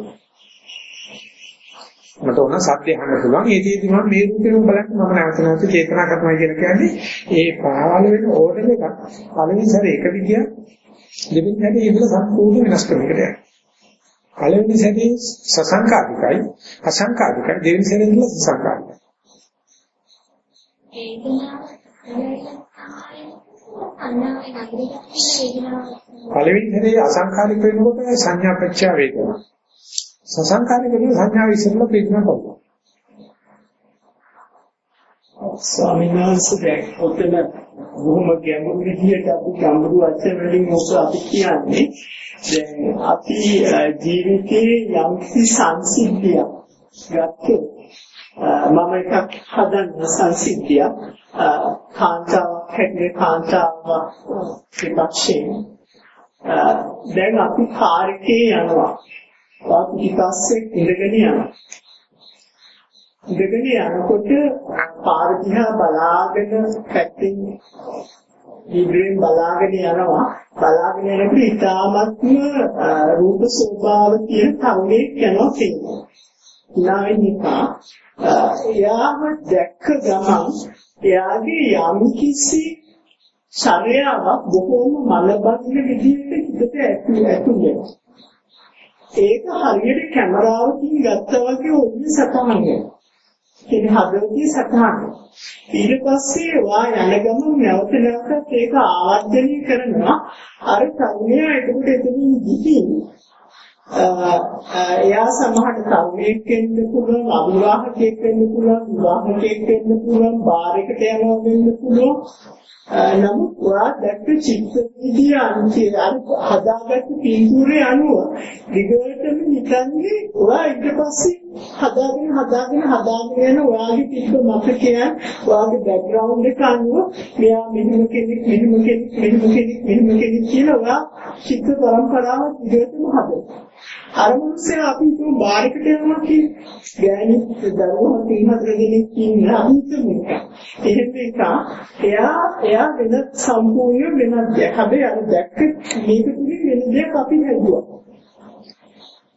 මට ඕන සත්‍ය අහන්න පුළුවන්. ඒ දේදී මම මේ රූපෙම බලන්න මම නැවත නැවත චේතනා කරනවා කියලා කියන්නේ ඒ පාවල වෙන ඕඩර් එකක් පළවෙනි සැරේ එක විදියක් දෙවෙනි සැරේ ඒක සම්පූර්ණ වෙනස් කරනකට යනවා. පළවෙනි සැරේ සසංකාරිකයි අසංකාරිකයි දෙවෙනි සැරේ ඉඳලා සසංකාරිකයි. පළවෙනි හැරේ අසංකාරික වෙනකොට සංඥා පච්චය වේදනා. සසංකාරික වෙන සංඥා විසිරලා පිටනකොට. ස්වාමීන් වහන්සේ දැන් ඔතන බොහොම ගැඹුරු විදියට අපි ගැඹුරු වචන වලින් ඔක අපි කියන්නේ. දැන් අපි ජීවිතේ යම්කිසි සංසිද්ධියක් ගත්තොත් මම එකක් හදන්න සංසිද්ධියක්. කාන්තාවක් හැටියට කාන්තාවක් පිටක්ෂේ දැන් අපි කාර් එකේ යනවා. වාත් පිටස්සේ ඉඳගෙන යනවා. ඉඳගෙන යනකොට පාර දිහා බලාගෙන පැත්තෙන් ඉබ්‍රේම් බලාගෙන යනවා බලාගෙන යනකොට ඊටාත්ම රූප ස්වභාව තියෙන කවුලේ යනවා තියෙනවා නාවිනිකා එයාම දැක්ක ගමන් එයාගේ යම් කිසි ශරීරාවක් බොහෝම මලබඳින විදිහට හිතට ඇතු ඇතුලේ. ඒක හරියට කැමරාවකින් ගත්තා වගේ ඔන්නේ සතහනක්. ඒක හදවතේ සතහනක්. ඊට පස්සේ වා යන ගමන් නැවත නැවතත් ඒක ආවර්ජනය කරනවා. අර කර්මය එතකොට එතනින් ගිහින් එයා සමහර කර්මයක් වෙන්න පුළුවන් අවිවාහකයක් වෙන්න පුළුවන් විවාහකයක් වෙන්න පුළුවන් බාරයකට යනවා වෙන්න පුළුවන් නමුත් ඔයා දැක්ක චිත්ත විදිය අන්තිය අර හදාගත්ත පින්තූරේ අනුව දිගටම හිතන්නේ ඔයා ඊට පස්සේ හදාගෙන හදාගෙන හදාගෙන යන ඔයාගේ තිබ්බ මතකයන් ඔයාගේ බෑග්ග්‍රවුන්ඩ් එක අනුව මෙයා මෙහෙම කෙනෙක් මෙහෙම කෙනෙක් මෙහෙම කෙනෙක් මෙහෙම කෙනෙක් කියලා ඔයා චිත්ත පරම්පරාව දිගටම හදනවා. අර මිනිස්සු අපි තුන් බාරකට යනවා කියන්නේ ගෑණි දරුවෝ තීන හතර දෙනෙක් ඉන්න අහිතම එක. එහෙම එක එයා එයා වෙන සම්පූර්ණ වෙනත් දෙයක්. හැබැයි අර දැක්ක මේක තුලින් වෙන දෙයක් අපි හැදුවා.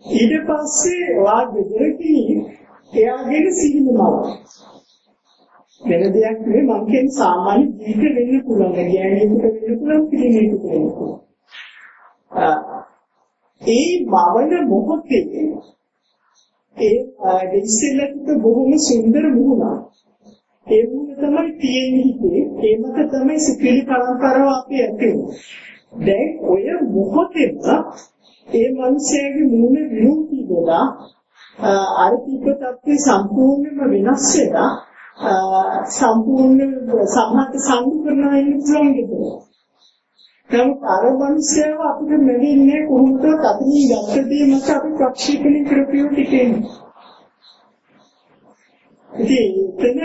ඊට පස්සේ වා ගෙදරදී එයාගේ සිහිනමව වෙන දෙයක් නෙවෙයි මං කියන්නේ සාමාන්‍ය ජීවිත වෙන්න පුළුවන්. ගෑණියෙකුට වෙන්න පුළුවන්, පිළිමේකට වෙන්න පුළුවන්. ඒ මවන මොහොතේ ඒ දෙවිසලට බොහොම සුන්දර මුහුණක්. ඒ මුහුණ තමයි තියෙන්නේ හිතේ. ඒ මත තමයි සිතිලි පරම්පරාව අපි ඇති දැන් ඔය මොහොතේම ඒ මිනිස්යාගේ මුහුණ විරූපී වෙලා අර තිබ්බතත් සම්පූර්ණයෙන්ම වෙනස් වෙලා සම්පූර්ණ සම්මත සංගු කරනවා ඉන්න පුළුවන් දෙයක්. නමුත් අර මිනිස්යාව අපිට මෙන්නේ කොහොමද අතනින් ගත්තදී මත අපි ප්‍රක්ෂේපණය කරපියු ටිකෙන්නේ. ඉතින් එතන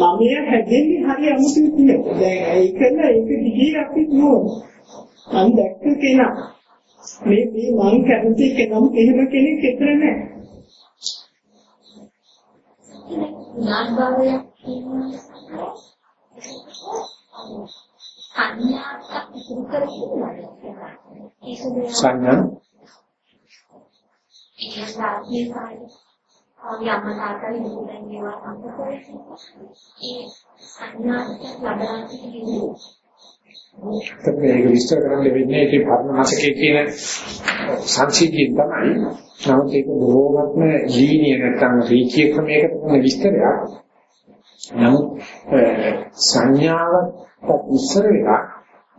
මමිය හැදෙන්නේ හරි අමුතු විදියට. දැන් ඒකල ඒක දිගේ අපි නෝ. මම දැක්ක කෙනා මේ මේ මං කැමති කෙනම් එහෙම කෙනෙක් විතර නැහැ. නාගභාවයක් තියෙනවා. සංඥාවක් ඉතුරු කරගන්නවා. සංඥා ඒ සාධ්‍ය කාර්ය අපි අම්මා තාත්තා ඉදුණන් ඒවා සම්පූර්ණ ඒ සංඥාවට ලබා සිටින්නේ මේක විස්තර කරන්න වෙන්නේ ඒකේ භර්ණ මාසකයේ කියන සංසිද්ධියෙන් තමයි. නමුත් ඒක බොහෝමත්ම ලීනිය නැත්නම් රීකිය ක්‍රමයකට කරන විස්තරයක්. නමුත් සංඥාවට ඉස්සර වෙලා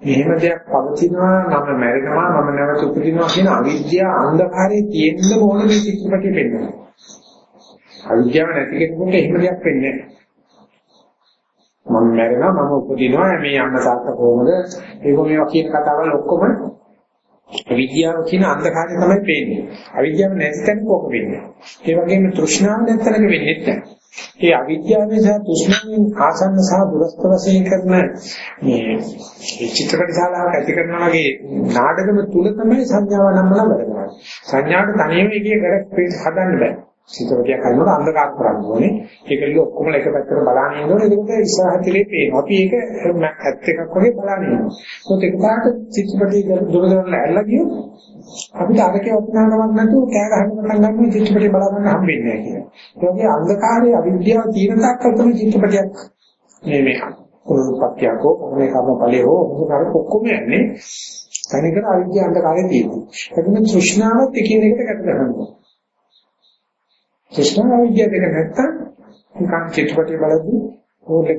මෙහෙම දෙයක් පවතිනවා මම මැරෙනවා මම නැවත උපදිනවා කියන අවිද්‍යාව අන්ධකාරයේ තියෙන්න ඕන මේ චිත්‍රපටිය පෙන්වනවා. අවිද්‍යාව නැති කෙනෙකුට එහෙම දෙයක් වෙන්නේ නැහැ. මම මැරෙනවා මම උපදිනවා මේ අන්න තාත්තා කොහොමද ඒක මේවා කියන කතාවල් ඔක්කොම අවිද්‍යාව කියන අන්ධකාරය තමයි පේන්නේ අවිද්‍යාව නැති තැන කොහොම වෙන්නේ ඒ වගේම තෘෂ්ණාව නැත්තනක වෙන්නේ නැහැ ඒ අවිද්‍යාව නිසා තෘෂ්ණාවෙන් ආසන්න සහ දුරස්ත වශයෙන් කරන මේ මේ චිත්‍රපට ශාලාවක් ඇති කරනවා වගේ නාටකම තුල තමයි සංඥාව නම් වල වැඩ කරන්නේ. සංඥාවට තනියම එකේ කරක් හදන්න බෑ. සිතවතියක් කරනකොට අන්ධකාර කරන්න ඕනේ. ඒකල ඔක්කොම එක පැත්තකට බලන්න ඉන්නෝනේ. ඒකට ඉස්සරහ තිලේ පේනවා. අපි ඒක ඇත්ත එකක් වගේ බලන්න ඉන්නවා. මොකද එකපාරට චිත්තපටි දුරදරල ඇල්ලා ගියොත් අපිට අරකේ වටිනාකමක් නැතුව කෑ ගහන්න පටන් ගන්නවා චිත්තපටි බලන්න හම්බෙන්නේ නැහැ කියලා. ඒ වගේ අන්ධකාරයේ අවිද්‍යාව තියෙන තාක්කල් තමයි චිත්තපටියක් මේ මේ උරුප්පත්‍යකෝ මේ කර්ම ඵලයේ හෝ මොකද ඔක්කොම යන්නේ තනිකර අවිද්‍යාව අන්ධකාරයේ තියෙනවා. ඒකෙන් තෘෂ්ණාවත් එකිනෙකට ගැට ගන්නවා. තෘෂ්ණා විද්‍යාව දෙක නැත්තම් නිකන් චිත්‍රපටය බලද්දී ඕලක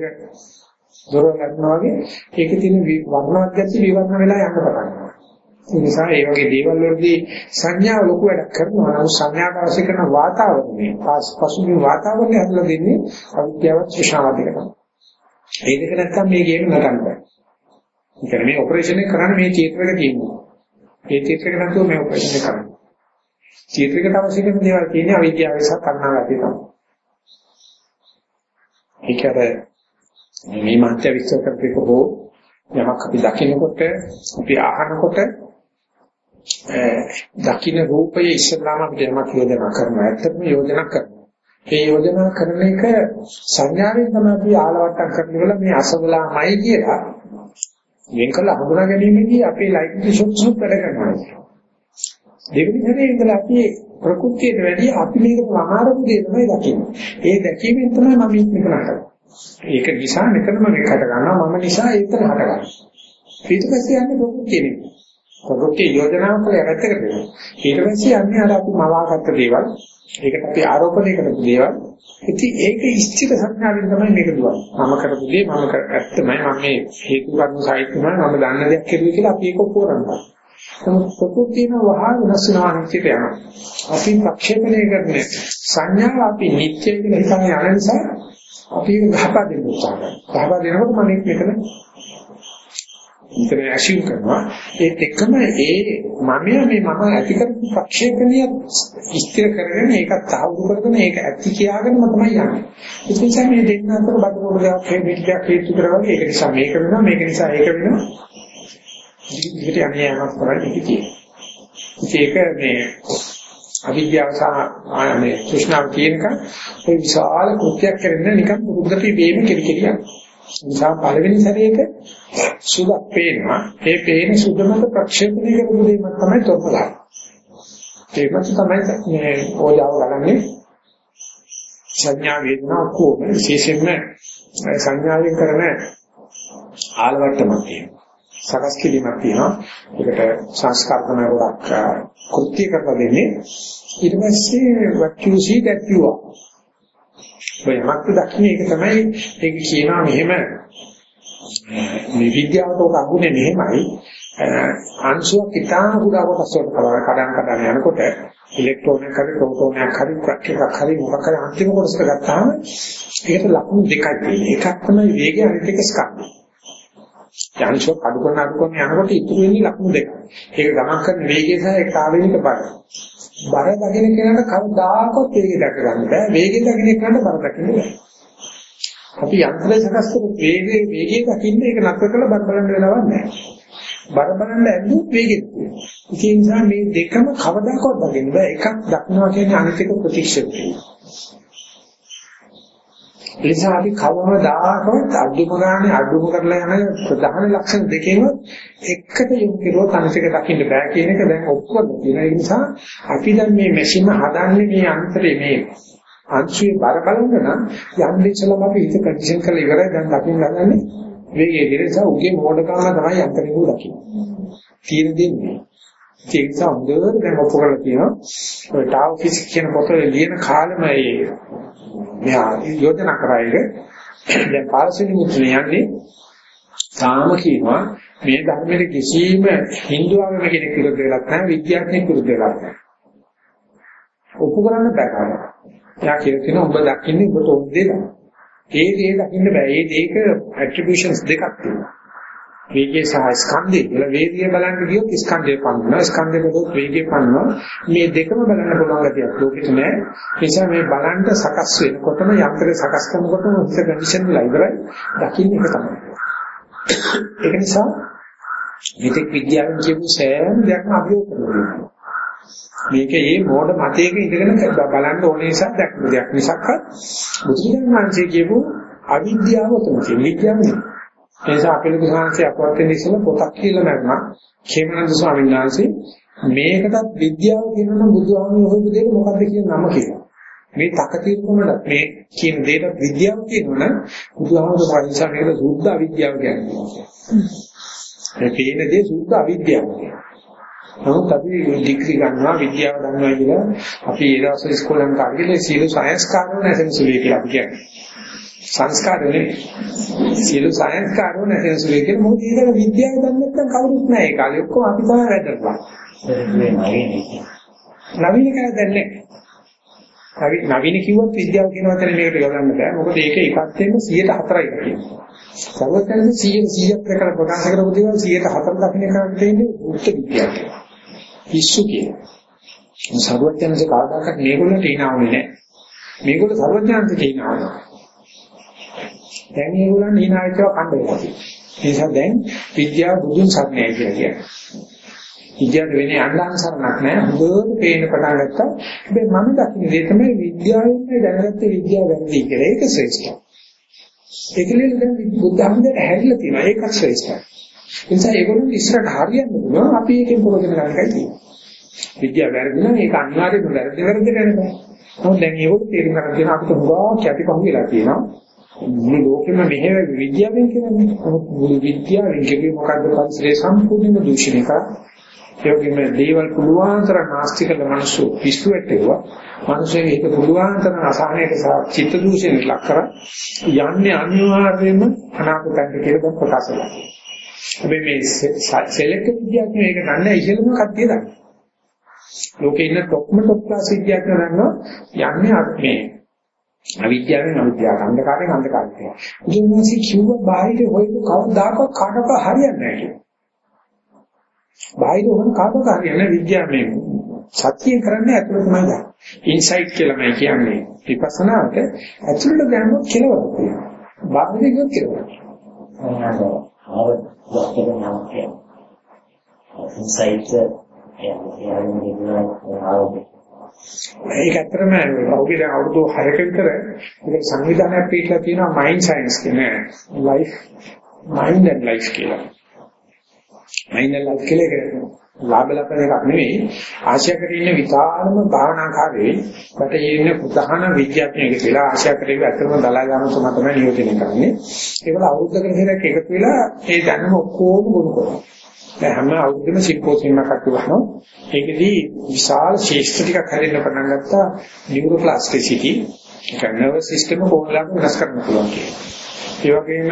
දොර ගන්නවා වගේ ඒකේ තියෙන වර්ණාත්‍යති විවරණ වෙලා යන්න පටන් ගන්නවා. ඒ නිසා ඒ වගේ දේවල් වලදී සංඥා ලොකු වැඩක් කරනවා. නමුත් සංඥාට අවශ්‍ය කරන වාතාවරණය පසුබිම් වාතාවරණය හදලා දෙන්නේ අවිද්‍යාව තෘෂ්ණාව දෙක තමයි. ඒ දෙක නැත්තම් මේ ගේම නටන්න බෑ. ඒ කියන්නේ මේ ඔපරේෂන් එක කරන්නේ මේ චිත්‍රයක තියෙනවා. මේ චිත්‍රයක නැතුව මේ ඔපරේෂන් එක කරන්නේ. චේතනිකට අවශ්‍ය කරන දේවල් තියෙන්නේ අවිද්‍යාව නිසා කර්ණාව ඇති තමයි. ඒක අර මේ මාත්‍ය විස්තර කරපේක හෝ යමක් අපි දකිනකොට අපි අහනකොට දකින්න රූපයේ ඉස්සලාම අපි යමක් යෝජනා කරනවා. ඇත්තටම යෝජනා කරනවා. ඒ යෝජනා කරන එක සංඥාවෙන් තමයි අපි ආලවට්ටම් කරනකොට මේ අසවලාමයි කියලා වෙන් කළ හඳුනා ගැනීමේදී අපේ ලයිට් ෂොට්ස් වැඩ කරනවා. දෙවෙනි හැරේ ඉඳලා අපි ප්‍රകൃතියට වැඩිය අපි මේක ප්‍රමාණවත් දේ තමයි දකින්නේ. ඒ දැකීමෙන් තමයි මම මේක කරන්නේ. ඒක නිසා මෙතනම මේක හට ගන්නවා මම නිසා ඒක හට ගන්නවා. ඊට පස්සේ යන්නේ ප්‍රകൃතිය නෙමෙයි. ප්‍රകൃතිය යෝජනා කරලා යකට දෙනවා. ඊට පස්සේ යන්නේ අර අපි මවාගත්ත දේවල් ඒකට අපි ආරෝපණය කරපු දේවල් ඉතින් ඒක ඉස්චිත සංඥාවෙන් තමයි මේක දුවන්නේ. මම කරපු දේ මම ඇත්තමයි මම මේ හේතු කර්ම සාහිත්‍යමයි මම දන්න දෙයක් කෙරුවේ කියලා අපි ඒක පෝරනවා. නමුත් ප්‍රകൃතියන වහා වෙනස් වෙනවා නිත්‍යට යනවා. අපි ප්‍රක්ෂේපණය කරන්නේ සංඥාව අපි නිත්‍ය කියලා හිතන යන නිසා අපි ගහපා දෙන්න උත්සාහ කරනවා. ගහපා දෙනකොට මම මේකන ඉතින් ඇසියුම් කරනවා ඒත් එක්කම ඒ මම මේ මම ඇති කරපු ප්‍රක්ෂේපණිය ස්ථිර කරගෙන ඒකත් සාහෘද කරගෙන ඒක ඇති කියාගෙනම තමයි යන්නේ. ඒ නිසා මේ දෙන්න අතර බඩරෝගයක් හේතුවක් හේතු කරවගේ ඒක නිසා මේක වෙනවා මේක නිසා ඒක වෙනවා දිගට යන්නේ යමක් කරන්නේ ඉතිතියි. ඒක මේ අවිද්‍යාව සහ මේ තෘෂ්ණාව කියනක ඒ විශාල කෘත්‍යයක් කරන්න නිකන් පුරුද්දට වේම කෙලි කෙලියක්. නිසා පළවෙනි සැරේක සුදක් පේනවා. ඒ පේන සුදමත ප්‍රක්ෂේපණය කරපු දෙයක් තමයි තොරපලා. ඒකත් තමයි මේ ඕජාව ගලන්නේ සංඥා වේදනා කොහොම විශේෂයෙන්ම සංඥාවෙන් කරන ආලවට්ටමක් තියෙනවා. සකස් කිරීමක් තියෙනවා. ඒකට සංස්කාර තමයි ගොඩක් කෘත්‍ය කරලා දෙන්නේ. ඊට පස්සේ what you see that you are. ඔය මක්ක දක්න්නේ ඒක තමයි ඒක කියනවා මෙහෙම මේ විද්‍යාවට උක අගුනේ මෙහෙමයි අංශුවක් ඉතාම කුඩා කොටස් වලට කරා කඩන් කඩන් යනකොට ඉලෙක්ට්‍රෝනයක් හරි ප්‍රෝටෝනයක් හරි එකක් හරි මොකක් හරි අන්තිම කොටසට ගත්තාම ඒකට ලකුණු දෙකක් තියෙනවා එකක් තමයි වේගය අනිත් එක ස්කන්ධය යංශෝ අඩු කරන අඩු කරන යනකොට ඉතුරු වෙන්නේ ලකුණු දෙකක් ඒක ගමන් කරන වේගය සහ ඒක ආවේනික බර. බර දකින්න කෙනාට කවදාකවත් වේගය දැක ගන්න බෑ. වේගය දකින්න කෙනාට බර දකින්න බෑ. අපි යන්ත්‍රය සකස් කරපු වේගයේ වේගය දකින්න ඒක නතර කරලා බර බලන්න වෙනවක් නැහැ. බර බලන්න ඇද්දුත් වේගෙත් ඒ නිසා මේ දෙකම කවදාකවත් දකින්න බෑ. එකක් දක්නවා කියන්නේ අනිත් එක ප්‍රතික්ෂේප කිරීම. එනිසා අපි කවමදාකවත් අඩුම ගානේ අඩුම කරලා යන ප්‍රධාන ලක්ෂණ දෙකේම එකට යොමු කරුවොත් අනිත් එක දකින්න බෑ කියන එක දැන් ඔක්කොම තියෙන නිසා අපි දැන් මේ මැෂින් හදන්නේ මේ අන්තරේ මේ අංශයේ බර බලන්න නම් යන්නේ ඉස්සලම අපි හිත කන්ඩිෂන් කරලා ඉවරයි දැන් දකින්න හදන්නේ වේගය නිසා උගේ මොඩකම තමයි අන්තරිකව දකින්නේ. තියෙන දෙන්නේ. ඒ නිසා හොඳට දැන් ඔප්පු කරලා තියෙනවා. ඔය ටාව ෆිසික්ස් කියන පොතේ ලියන කාලෙම ඒ මෙහා යෝජනා කරායක දැන් පාරසික මුත්‍රේ යන්නේ තාම කියනවා මේ ධර්මයේ කිසිම Hindu ආගම කෙනෙක් විරුද්ධ වෙලක් නැහැ විද්‍යාඥයෙක් විරුද්ධ වෙලක් නැහැ. ඔප්පු කරන්න බෑ. යා කියන ඔබ දකින්නේ ඔබට ඕන දේ ඒ දේ දකින්න බෑ. ඒ දෙක ඇට්‍රිබියුෂන්ස් දෙකක් තියෙනවා. වේගය සහ ස්කන්ධය කියලා වේගය බලන්න ගියොත් ස්කන්ධය පන්නනවා. ස්කන්ධය බලද්දී වේගය පන්නනවා. මේ දෙකම බලන්න පුළුවන් ගතියක් ලෝකෙට නෑ. ඒ නිසා මේ බලන්න සකස් වෙනකොටම යන්ත්‍රය සකස් කරනකොටම උච්ච කන්ඩිෂන් වල ඉවරයි. දකින්න එක තමයි. ඒක නිසා මෙතෙක් විද්‍යාවෙන් කියපු සෑම දෙයක්ම අභියෝග කරනවා. මේක ඒ මෝඩ මතයක ඉඳගෙන බලන්න ඕන නිසා දැක්ම දෙයක් මිසක් බුදුරජාණන් වහන්සේ කියපු අවිද්‍යාව උතන තියෙන විද්‍යාව නෙවෙයි. ඒ නිසා අපේ ලොකු සංහසේ අපවත් වෙන ඉස්සෙල්ල පොතක් කියලා නැත්නම් khේමනන්ද ස්වාමීන් වහන්සේ මේකටත් විද්‍යාව කියනනම් බුදුහාමුදුරුවෝ හොයපු දෙයක් මොකද්ද කියන නම කියනවා. මේ තකතිරුකමඩ මේ කියන දෙයට විද්‍යාව කියනවනම් බුදුහාමුදුරුවෝ පරිසම් මේකට සුද්ධ අවිද්‍යාව කියන්නේ. ඒ කියන දේ සුද්ධ අවිද්‍යාව කියන්නේ. නමුත් අපි ඩිග්‍රී ගන්නවා විද්‍යාව දන්නවා කියලා අපි ඒ දවස්වල ඉස්කෝලෙන් කාර්යලේ සියලු සයන්ස් කාරණා නැසෙන සුළුයි කියලා අපි කියන්නේ. සංස්කාර නෙවෙයි. සියලු සයන්ස් කාරණා නැසෙන සුළුයි කියලා මොකද ඒක විද්‍යාව දන්නේ නැත්නම් කවුරුත් නැහැ. ඒ කාලේ ඔක්කොම අපි තමයි වැදගත්. නවීන කරා දැන්නේ. හරි නවීන කිව්වොත් විද්‍යාව කියන වචනේ මේකට යොදන්න බෑ. මොකද ඒක එකක් වෙන්න 104යි කියනවා. සර්වඥයන් 100 100ක් ප්‍රකාර ප්‍රකාශ කරපු දේවල් 104 දක්ින කරන්නේ තියෙන්නේ උත්තර විද්‍යාව කියලා. පිස්සු කියනවා. සර්වඥයන්සේ කාදාකට මේගොල්ලන්ට ඉනාවුනේ නැහැ. මේගොල්ලෝ සර්වඥයන්ට ඉනාවුනා. දැන් මේගොල්ලන් ඉනාවිච්චව කණ්ඩායමක්. ඒ නිසා දැන් විද්‍යාව බුදුන් සත්‍යයි කියලා කියනවා. විද්‍යාවට වෙන්නේ අන්දාංශරණක් නෑ හොඳට පේන්න පටන් ගත්තා. හැබැයි මම දකින්නේ දේ තමයි විද්‍යාවෙන් දැනගත්තේ විද්‍යාව වැරදි කියලා. ඒක ශ්‍රේෂ්ඨයි. ඒකලෙන් දැන් බුද්ධ ධර්මයට හැරිලා තියෙනවා. ඒකත් ශ්‍රේෂ්ඨයි. ඒ නිසා ඒගොල්ලෝ ඉස්සරහට හරියන්න පුළුවන් අපි ඒකෙන් ප්‍රයෝජන ගන්න එකයි තියෙන්නේ. විද්‍යාව වැරදි නම් ඒක අනිවාර්යයෙන්ම වැරදි වැරදි නේද? නමුත් දැන් ඒගොල්ලෝ තේරුම් ගන්න තියෙන අපිට හුඟා කැපිපහුව වෙලා තියෙනවා. මුළු ලෝකෙම මෙහෙම විද්‍යාවෙන් කියන්නේ. නමුත් මුළු විද්‍යාවෙන් කියන්නේ මොකද්ද පරිසරය සම්පූර්ණයෙන්ම දූෂණය කරා. ඒ වගේම දේවල් පුළුවන් තරම් නාස්ති කළ මිනිස්සු පිස්සු වැටෙවුවා. මිනිස්සේ ඒක පුළුවන් තරම් අසහනයට සහ චිත්ත දූෂණයට ලක් කරා. යන්නේ අනිවාර්යයෙන්ම අනාගතයට කියලා දැන් ප්‍රකාශ කරනවා. හැබැයි මේ සෙලෙක්ටිව් විද්‍යාඥයෝ ඒක දන්නේ ඉහළම කට්ටිය දන්නේ. ලෝකේ ඉන්න টොප්ම টොප් ක්ලාස් විද්‍යාඥයෝ දන්නවා යන්නේ මේ අවිද්‍යාවෙන් අවිද්‍යාව අන්ධකාරයෙන් අන්ධකාරයට. ඉතින් කිව්ව බාහිර හොයපු කවදාකවත් කාටවත් හරියන්නේ නැහැ කියලා. බාහිර හොන කාටවත් හරියන්නේ විද්‍යාවේ සත්‍ය කරන්නේ ඇතුළත තමයි දාන්නේ. ඉන්සයිට් කියලා මම කියන්නේ විපස්සනාවට ඇතුළට දැම්මොත් කෙලවරක් තියෙනවා. බාහිර ගියොත් කෙලවරක්. ආව දොස්තර නම් කියන්නේ ඒක ඇත්තටම පහුගිය දැන් අවුරුදු 6ක විතර ඒක සංවිධානයක් පිටලා තියෙනවා මයින්ඩ් සයන්ස් කියන ලයිෆ් මයින්ඩ් ඇන්ඩ් ලයිෆ් කියලා. මයින්ඩ් ඇන්ඩ් ලයිෆ් කියලා ඒක ලාභ ලබන එකක් නෙවෙයි. ආශියාකරේ ඉන්න විතාලම භාවනාකාරී රට ඉන්න ප්‍රධාන විද්‍යාඥයෙක් කියලා ආශියාකරේ ඇත්තම දලා ගන්න තමයි නියෝජනය කරන්නේ. ඒවල අවුරුද්දකට ඉස්සරක් එකතු වෙලා ඒ දැනුම ඔක්කොම ගොනු කරනවා. දැන් හැම අවුරුද්දෙම සිම්පෝසියම් එකක් කරනවා ඒකෙදී විශාල ශේෂ්ත්‍ර ටිකක් හැදෙන්න පටන් ගත්තා නියුරෝප්ලාස්ටිසිටි ඒක නර්වස් සිස්ටම් එක කොහොමද වෙනස් කරන්න පුළුවන් කියලා ඒ වගේම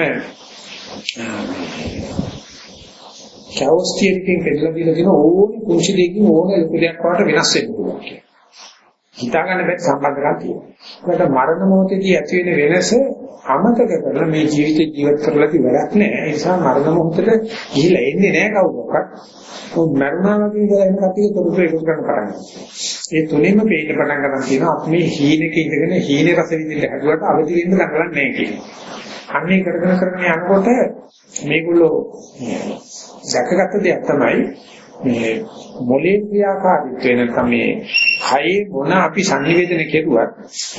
කැවස් තියරකින් පෙන්නලා දීලා තියෙන ඕනේ කුංචි දෙකකින් ඕනේ ලොකු දෙයක් වට වෙනස් වෙන්න පුළුවන් කියලා. හිතා ගන්න බැරි සම්බන්ධකම් තියෙනවා. ඒකට මරණ මොහොතේදී ඇති වෙන වෙනස අමතක කරලා මේ ජීවිතේ ජීවත් කරලා ඉවරක් නෑ. ඒ නිසා මරණ මොහොතේ ගිහිලා එන්නේ නෑ කවුරක්වත්. උන් මරණා වගේ ඉඳලා එන කතිය තොරතුරු එකතු කරන්න කරන්නේ. ඒ තුනෙන්ම පේන්න පටන් ගන්න තියෙනවා අපි මේ හීනෙක ඉඳගෙන හීනේ රස විඳින්න හැදුවට අවදි වෙන්න දඟලන්නේ නෑ කියන්නේ. අන්නේ කරගෙන කරගෙන යනකොට මේගොල්ලෝ දැකගත්ත දෙයක් තමයි මේ මොලේ ක්‍රියාකාරීත්වය නැත්නම් මේ කයේ මොන අපි සංනිවේදනය කෙරුවත්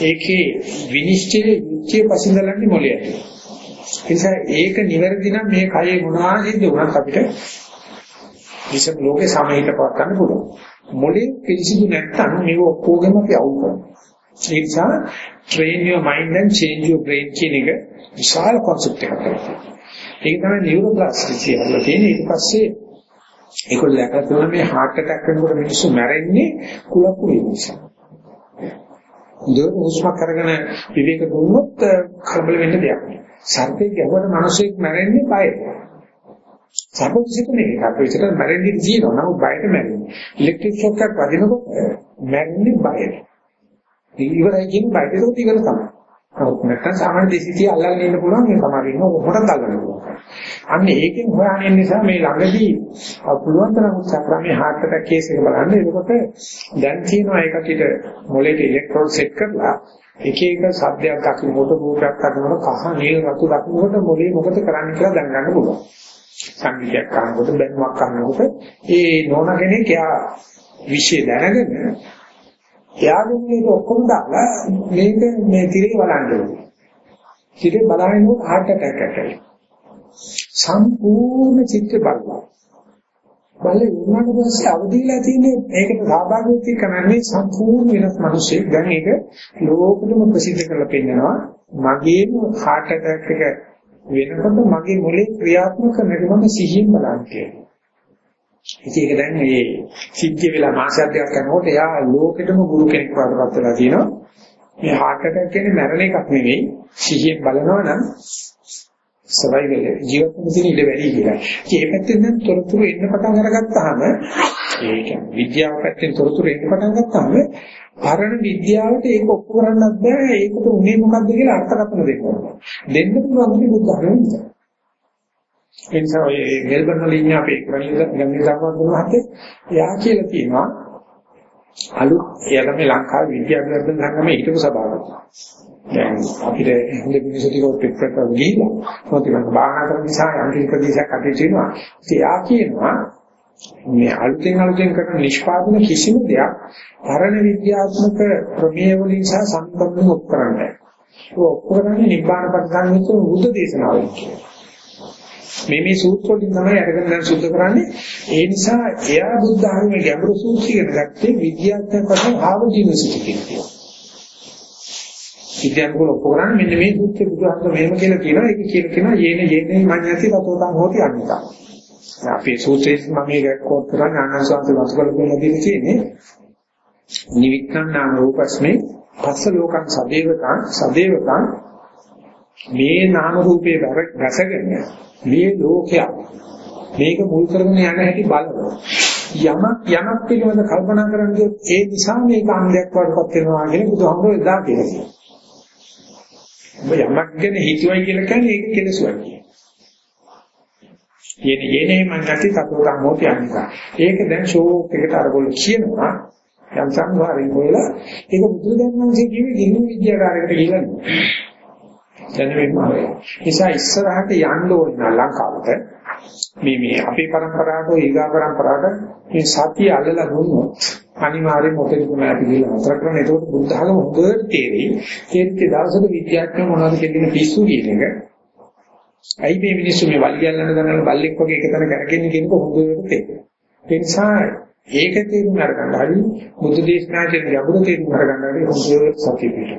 ඒකේ විනිශ්චයේ යුක්තිය පසින්දලන්නේ මොලේ ඇතුලේ. ඒ නිසා ඒක නිවැරදි නම් මේ කයේ මොනවා සිද්ධ වුණත් අපිට විශේෂ ලෝකේ සමහිත පවත් ගන්න පුළුවන්. මොලේ පිළිසිදු නැත්නම් මේක ඔක්කොගෙම අපි අවුල් කරනවා. ඒ නිසා train your mind and change your brain කියන එක විශාල concept එකක්. ඒක තමයි නියුරෝප්ලාස්ටිසිටි වල තියෙන ඊට පස්සේ ඒකෝ දැකලා තියෙන මේ heart attack වෙනකොට මිනිස්සු මැරෙන්නේ කුලප්පු වෙන නිසා. දුර හුස්ම කරගෙන විවේක දුන්නොත් කලබල වෙන්න දෙයක් නෑ. සර්පේ ගැහුවට මිනිස්සෙක් මැරෙන්නේ බයයි. සර්පවිසිට නෙවෙයි. සර්පවිසිට මැරෙන්නේ තියෙනවා. නමුත් බයට මැරෙන්නේ. ඉලෙක්ට්‍රික් ෂොක් එකක් වදිනකොට මැරෙන්නේ බයයි. ඉවරයි කියන බයට ඒක ඉවර තමයි. නමුත් නැත්තම් සාමාන්‍ය දෙසිතිය අල්ලගෙන ඉන්න පුළුවන් මේ සමහර ඉන්න කොහොමද අල්ලන්න පුළුවන්. අන්න ඒකෙන් හොයන්නේ නිසා මේ ළඟදී පුළුවන් තරම් උත්සාහ කරා මේ heart attack case එක බලන්න. එතකොට දැන් තියෙනවා ඒකට මොලේට ඉලෙක්ට්‍රෝඩ් සෙට් කරලා එක එක සද්දයක් දකින්නකොට රූපයක් දකින්නකොට කහ නිල් රතු දකින්නකොට මොලේ මොකද කරන්නේ කියලා දැනගන්න පුළුවන්. සංගීතයක් අහනකොට බැලුමක් අහනකොට ඒ නෝන කෙනෙක් යා විශ්ේ දැනගෙන එයාගේ මේක ඔක්කොම දාලා මේක මේ තිරේ බලන්න ඕනේ. තිරේ බලනකොට heart attack එකයි. සම්පූර්ණ චිත්ත බලනවා. බලේ උනාට පස්සේ අවදිලා තියෙන්නේ මේකට සහභාගී වෙච්ච කනන්නේ සම්පූර්ණ වෙනස් මිනිසෙක්. දැන් ඒක ලෝකෙම ප්‍රසිද්ධ කරලා පෙන්නනවා. මගේම heart attack එක වෙනකොට මගේ මොලේ ක්‍රියාත්මක නැතිවම සිහියෙන් බලන්න කියලා. ඉතින් ඒක දැන් මේ සිද්ධ වෙලා මාසයක් දෙකක් යනකොට එයා ලෝකෙටම ගුරු කෙනෙක් වඩපත් වෙලා තියෙනවා. මේ heart attack කියන්නේ මැරෙන එකක් නෙවෙයි. සිහියෙන් බලනවා නම් සර්වයිවල් ජීවත් වෙන දින ඉඩ වැඩි කියලා. ඉතින් මේ පැත්තෙන් දැන් තොරතුරු එන්න පටන් අරගත්තාම ඒ කියන්නේ විද්‍යාව පැත්තෙන් තොරතුරු එන්න පටන් ගත්තාම පරණ විද්‍යාවට ඒක ඔප්පු කරන්නත් බෑ. ඒකට උනේ මොකද්ද කියලා අර්ථකථන දෙන්න ඕනේ. දෙන්න පුළුවන් මේ බුද්ධ ධර්මයෙන් විතරයි. ඒ නිසා ඔය මෙල්බර්න් වල ඉන්න අපේ ගම්මිල ගම්මිල ධර්මවල මහත්තයෙක් එයා කියලා තියෙනවා අලුත් එයා තමයි ලංකාවේ විද්‍යා විද්‍යාත්මක සංගමයේ හිටපු සභාවක්. දැන් අපිට හොඳ මිනිස්සු ටික පිටපත ගිහිල්ලා මොකද මම බාහනා කරන නිසා යම් ප්‍රදේශයක් අතේ තියෙනවා. ඉතින් එයා කියනවා මේ අලුතෙන් අලුතෙන් කරන නිෂ්පාදන කිසිම දෙයක් පරණ විද්‍යාත්මක ප්‍රමේය වලින් සහ සම්බන්ධව ඔප්කරන්නේ. ඒක ඔප්කරන්නේ නිබ්බාන පරිසංයුක්ත බුද්ධ දේශනාවලින් කියනවා. මේ මේ සූත්‍ර වලින් තමයි අරගෙන දැන් සුද්ධ කරන්නේ. ඒ නිසා එයා බුද්ධ ධර්මයේ ගැඹුරු සූත්‍රය ඉගෙන ගත්තේ විද්‍යාත්මක වශයෙන් හාවර්ඩ් යුනිවර්සිටි එකේ. විද්‍යාත්මක ඔප්පු කරන්නේ මෙන්න මේ සූත්‍රය බුදුහාම මෙහෙම කියලා කියනවා. ඒක කියලා කියනවා යේන යේනේ මඤ්ඤති තතෝතං හෝති අනිතා. අපේ සූත්‍රයේ මම මේක කෝට් කරන්නේ ආනන්දසාන්ත වස්කල කියලා දෙන්නේ තියෙන්නේ. නිවික්ඛන් නාම රූපස්මේ පස්ස ලෝකං සදේවකං සදේවකං මේ නාම රූපේ වැසගෙන මේ ලෝකයක් මේක මුල් කරගෙන යන හැටි බලනවා යමක් යමක් පිළිබඳ කල්පනා කරන්නේ ඒ නිසා මේක අන්දයක් වඩපත් වෙනවා කියන බුදුහාමුදුරුවෝ එදා කියලා කියනවා. ඔබ යමක් ගැන හිතුවයි කියලා කියන්නේ ඒක කෙලසුවක් කියන්නේ. යෙන යෙනේ මං නැති තත්ත්වයක් මොකද යන්නේ. ඒක දැන් ෂෝක් එකට අරගොල්ලෝ කියනවා යම් සංවාරයෙන් හොයලා ඒක බුදුදහම වහන්සේ කිව්වේ ගිහින් විද්‍යාකාරයකට කියලා. දැනෙන්නේ. නිසා ඉස්සරහට යන්න ඕන ලංකාවට මේ මේ අපේ પરම්පරාවට ඊගා પરම්පරාවට මේ සතිය අල්ලලා දුන්නොත් අනිවාර්යෙන් මොකද කියලා අපි කියලා හතර කරන ඒකට බුද්ධ ධර්ම හොඳට තේරෙයි. ඒත් ඒ දවසට විද්‍යාඥයෝ මොනවද කියන පිස්සු කියන එක. ඇයි මේ මිනිස්සු මේ වල්ලියල්ලන දන්නවල බල්ලෙක් වගේ එකතන කරගෙන කියනක හොඳට තේරෙනවා. ඒ නිසා ඒක තේරුම් ගන්න හරි බුද්ධ දේශනා කියන ගැඹුරු තේරුම් ගන්න හරි හොඳට සතිය පිටු.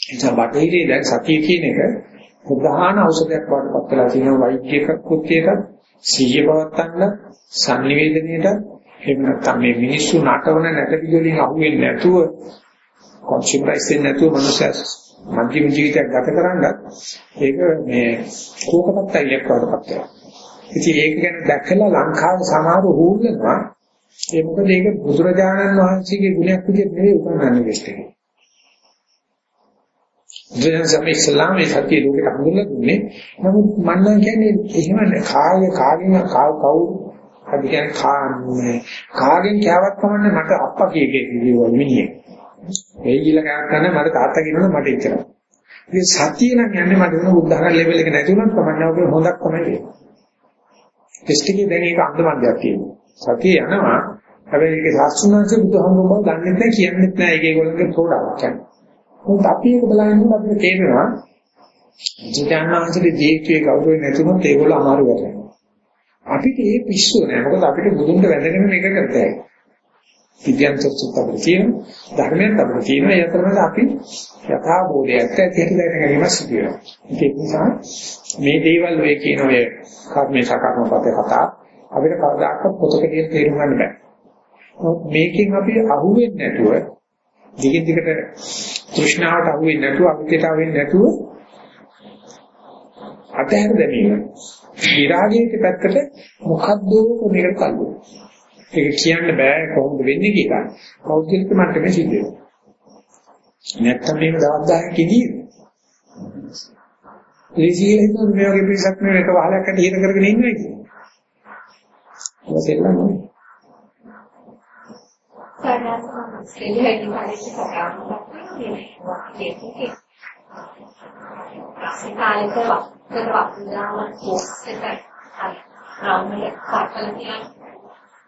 එතන බටහිරේ දැන් සතිය කියන එක ප්‍රධාන ඖෂධයක් වඩපත් වෙලා තියෙන වෛද්‍ය කෘත්‍යයකට සිහිය පවත්තන්න sannivedanayට එහෙම නැත්නම් මේ මිනිස්සු නටවන නැටපිලි වලින් අහුවෙන්නේ නැතුව කොන්සියුමරයිස් වෙන්නේ නැතුව මනුස්සයස් මධ්‍යම ජීවිතයක් ගත කරන්නත් ඒක මේ කෝකටත් ඉලෙක්ට්‍රෝඩපත් වෙනවා. ඉතින් ඒක ගැන දැකලා ලංකාවේ සමහර හුරුනවා ඒ මොකද ඒක බුදුරජාණන් වහන්සේගේ ගුණයක් විදිහට නෙවෙයි උගන්වන්නේ වෙස්ටේ. බුදුන් සමේ ඉස්ලාමයේ සත්‍ය ලෝකෙට හඳුන්වලා දුන්නේ. නමුත් මම කියන්නේ එහෙම නෑ කාය කාගෙන් කාව කවුරු අපි කියන්නේ කාන්නේ කාගෙන් කෑවක් කමන්නේ මට අප්පා කිය කිය කිව්වා මිනිහෙක්. ඒ ගිල කෑවක් කන්න මට තාත්තා කියනවා මට ඉච්චරයි. ඉතින් සතිය නම් යන්නේ මට දුන්න උදාහරණ ලෙවල් එක නැති වුණත් කමන්නේ ඔබේ හොඳක් තමයි වෙන්නේ. ටෙස්ට් එකේ දැන් ඒක අන්දමන්දයක් තියෙනවා. සතිය යනවා හැබැයි ඒක සාස්ෘණංශ බුදුහමෝ බව දන්නේ නැහැ කියන්නේත් නැහැ ඒක ඒගොල්ලන්ගේ ප්‍රෝඩක්ට් එකක්. මොකද අපි ඒක බලනකොට අපිට තේරෙනවා ජීතනාංශයේ ජීවිතයේ ගෞරවය නැතුනොත් ඒගොල්ලෝ අමාරු වෙනවා. අපිට ඒ පිස්සුව නෑ මොකද අපිට බුදුන්ට වැඳගෙන මේක කරතයි. විද්‍යාන්තසුත් අපිට තියෙනවා ධර්මයෙන් අපිට තියෙනවා ඒ අතරමැද අපි යථා බෝධයක් ඇතිහැටි දැන ගැනීම සිදු වෙනවා. ඒක නිසා මේ දේවල් වේ කියන ඔය කර්මේ සකර්මපතේ කතා අපිට කවදාකවත් පොතකදී තේරුම් ගන්න බෑ. මේකෙන් අපි අහුවෙන්නේ නැතුව දිගින් දිගට තෘෂ්ණාවට අහුවෙන්නේ නැතුව අවිතයට අහුවෙන්නේ නැතුව අතහැර දැමීම. විරාගයේ පැත්තට මොකද්ද මේකට කල්ලු. ඒක කියන්න බෑ කොහොමද වෙන්නේ කියලා. පෞද්ගලික මට්ටමේ සිද්ධ වෙනවා. නැත්තම් මේක දවස් 10ක් ඉදී. ඒ සීලෙත් මේ වගේ පිරිසක් නෙවෙයි එක වහලක් අට හිර කරගෙන ඉන්නවා කියන්නේ. ඒක සෙල්ලම් නෙවෙයි. සරණස්කෙලියයි පරිච්ඡ කතා කරනවා කියන්නේ. කාලෙක වක්තර වක්දාම පෝස්ට් එක හරි. රාමයේ කාටල කියන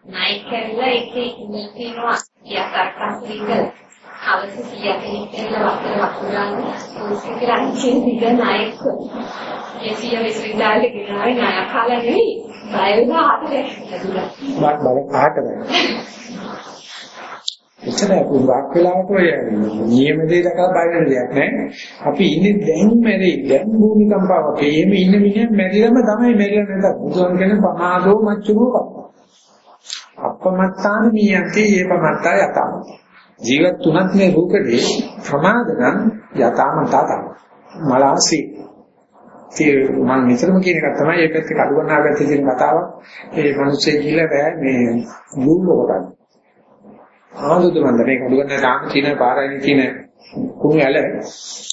නයික් කරලා ඒකේ ඉන්න තියෙනවා යකට්ටම් අවශ්‍ය සියයකින් කියලා වක්තර වක්දාම පෝස්ට් එක රාජ්‍යයේ දිග නයික් ඒසිය විශ්වවිද්‍යාලේ ගෙනාවේ නයක් කාලා නෙවෙයි. බයලා ආතේ ලැබුණා. බක් බල කාට බෑ. එච්චරයි පුරාක් වෙලාවට ඔය නියම දේ දක්වා බලන දෙයක් නෑ. අපි ඉන්නේ දැන් මැරෙයි. දැන් භූමිකම්පාවක්. එහෙම ඉන්න මිනිහ මැරිලම තමයි මැරිලා නැත. බුදුන් කියන පමාදෝ මච්චුනෝ පප්ප. අපමත්තාන මියන්ති ඒපමත්තා යතම. ජීවත් තුනක් මේ රූපදී ප්‍රමාද නම් යතමතා තමයි. මලාසී මම නිතරම කියන එක තමයි ඒ පැත්තේ කඩුවන්නා පැත්තේ තියෙන කතාවක්. ඒ මිනිස්සේ කියලා බෑ මේ ගුල්ලෝ කරන්නේ. ආදුද මන්ද මේ කඩුවන්නා තාම තියෙන පාරයි තියෙන කුණු ඇල.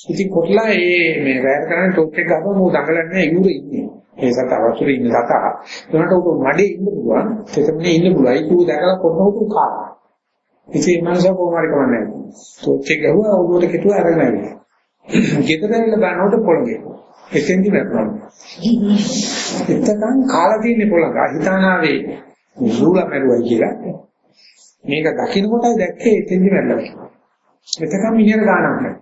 ඉතින් කොట్లా ඒ මේ වැය කරන්නේ ටොප් එක ගහම මෝ දඟලන්නේ ඉුර ඉන්නේ. ඒ සතා වතුරේ ඉන්න සතා. ඒකට උඩ මඩේ ඉන්න පුළුවන්. තෙතමනේ ඉන්න පුළුවන්. ඒක උ දැකලා කොහොම උ කාලා. ඉතින් මනස කොහොම හරි කමන්නේ. ටොප් එක ගහුවා උඩට කෙටුවා අරගෙන ආවේ. ගෙදර ඇවිල්ලා බලනකොට පොළගේ. එතෙන්දි වැටුණා. එතකන් කාලා තියෙන පොළඟ හිතානාවේ නුරුලා මරුවයි කියලා. මේක දකින්න කොටයි දැක්කේ එතෙන්දි වැටුණා. එතකන් මිනිහට ගානක් නැහැ.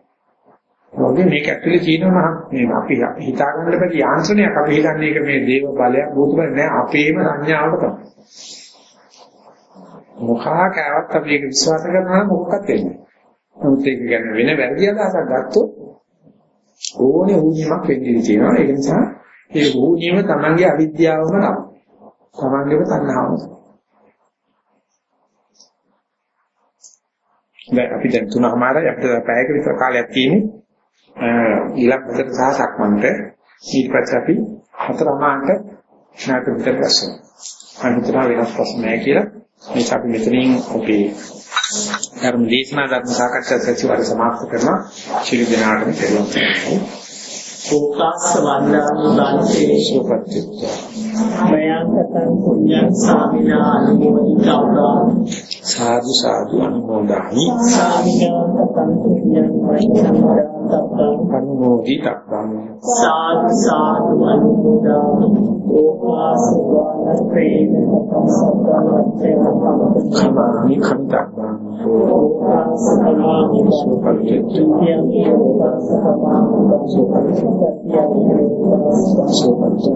වගේ මේක ඇක්චුලි කියනවා මේ අපි හිතා ගන්න බැරි යාන්ත්‍රණයක් අපි හිතන්නේ ඒක මේ දේව බලයක් භූත බලයක් නෑ අපේම සංඥාවට තමයි. මොකා කෑවත් අපි ඒක විශ්වාස කරනවා නම් මොකක්වත් වෙන්නේ නෑ. නමුත් ඒක ගැන වෙන වැරදි අදහසක් ගත්තොත් ඕනේ වුණීමක් වෙන්නේ තියෙනවා. ඒක නිසා ඒ වුණීම තමන්ගේ අවිද්‍යාවම තමයි. තමන්ගේම තණ්හාවම තමයි. දැන් අපි දැන් තුනමාරයි අපිට පැයක විතර කාලයක් තියෙන්නේ ඊළඟට සහ සක්මන්ට ඊට පස්සේ අපි හතරමාන්ට නාට විතර ප්‍රශ්න. අනිතර වෙනස් ප්‍රශ්න නැහැ කියලා මේක අපි මෙතනින් අපේ ධර්ම දේශනා ධර්ම සාකච්ඡා සැසිවාර සමාප්ත කරනවා. ශිරු දිනාටම කෙරුවා. ඕකාස්ස වන්දානු දන්සේ සුපත්තිත්ත. මයංකතං පුඤ්ඤං සාමිනා අනුමෝදිතව්වා සාදු සාදු අනුමෝදාමි. අනුමෝදි තබ්බං සාදු සාදු අනුමෝදාමි. ඕපාසවාන ප්‍රේම කමාමි කන්තබ්බං ඕපාසවාන සුපත්ත්‍ය සුපත්ත්‍ය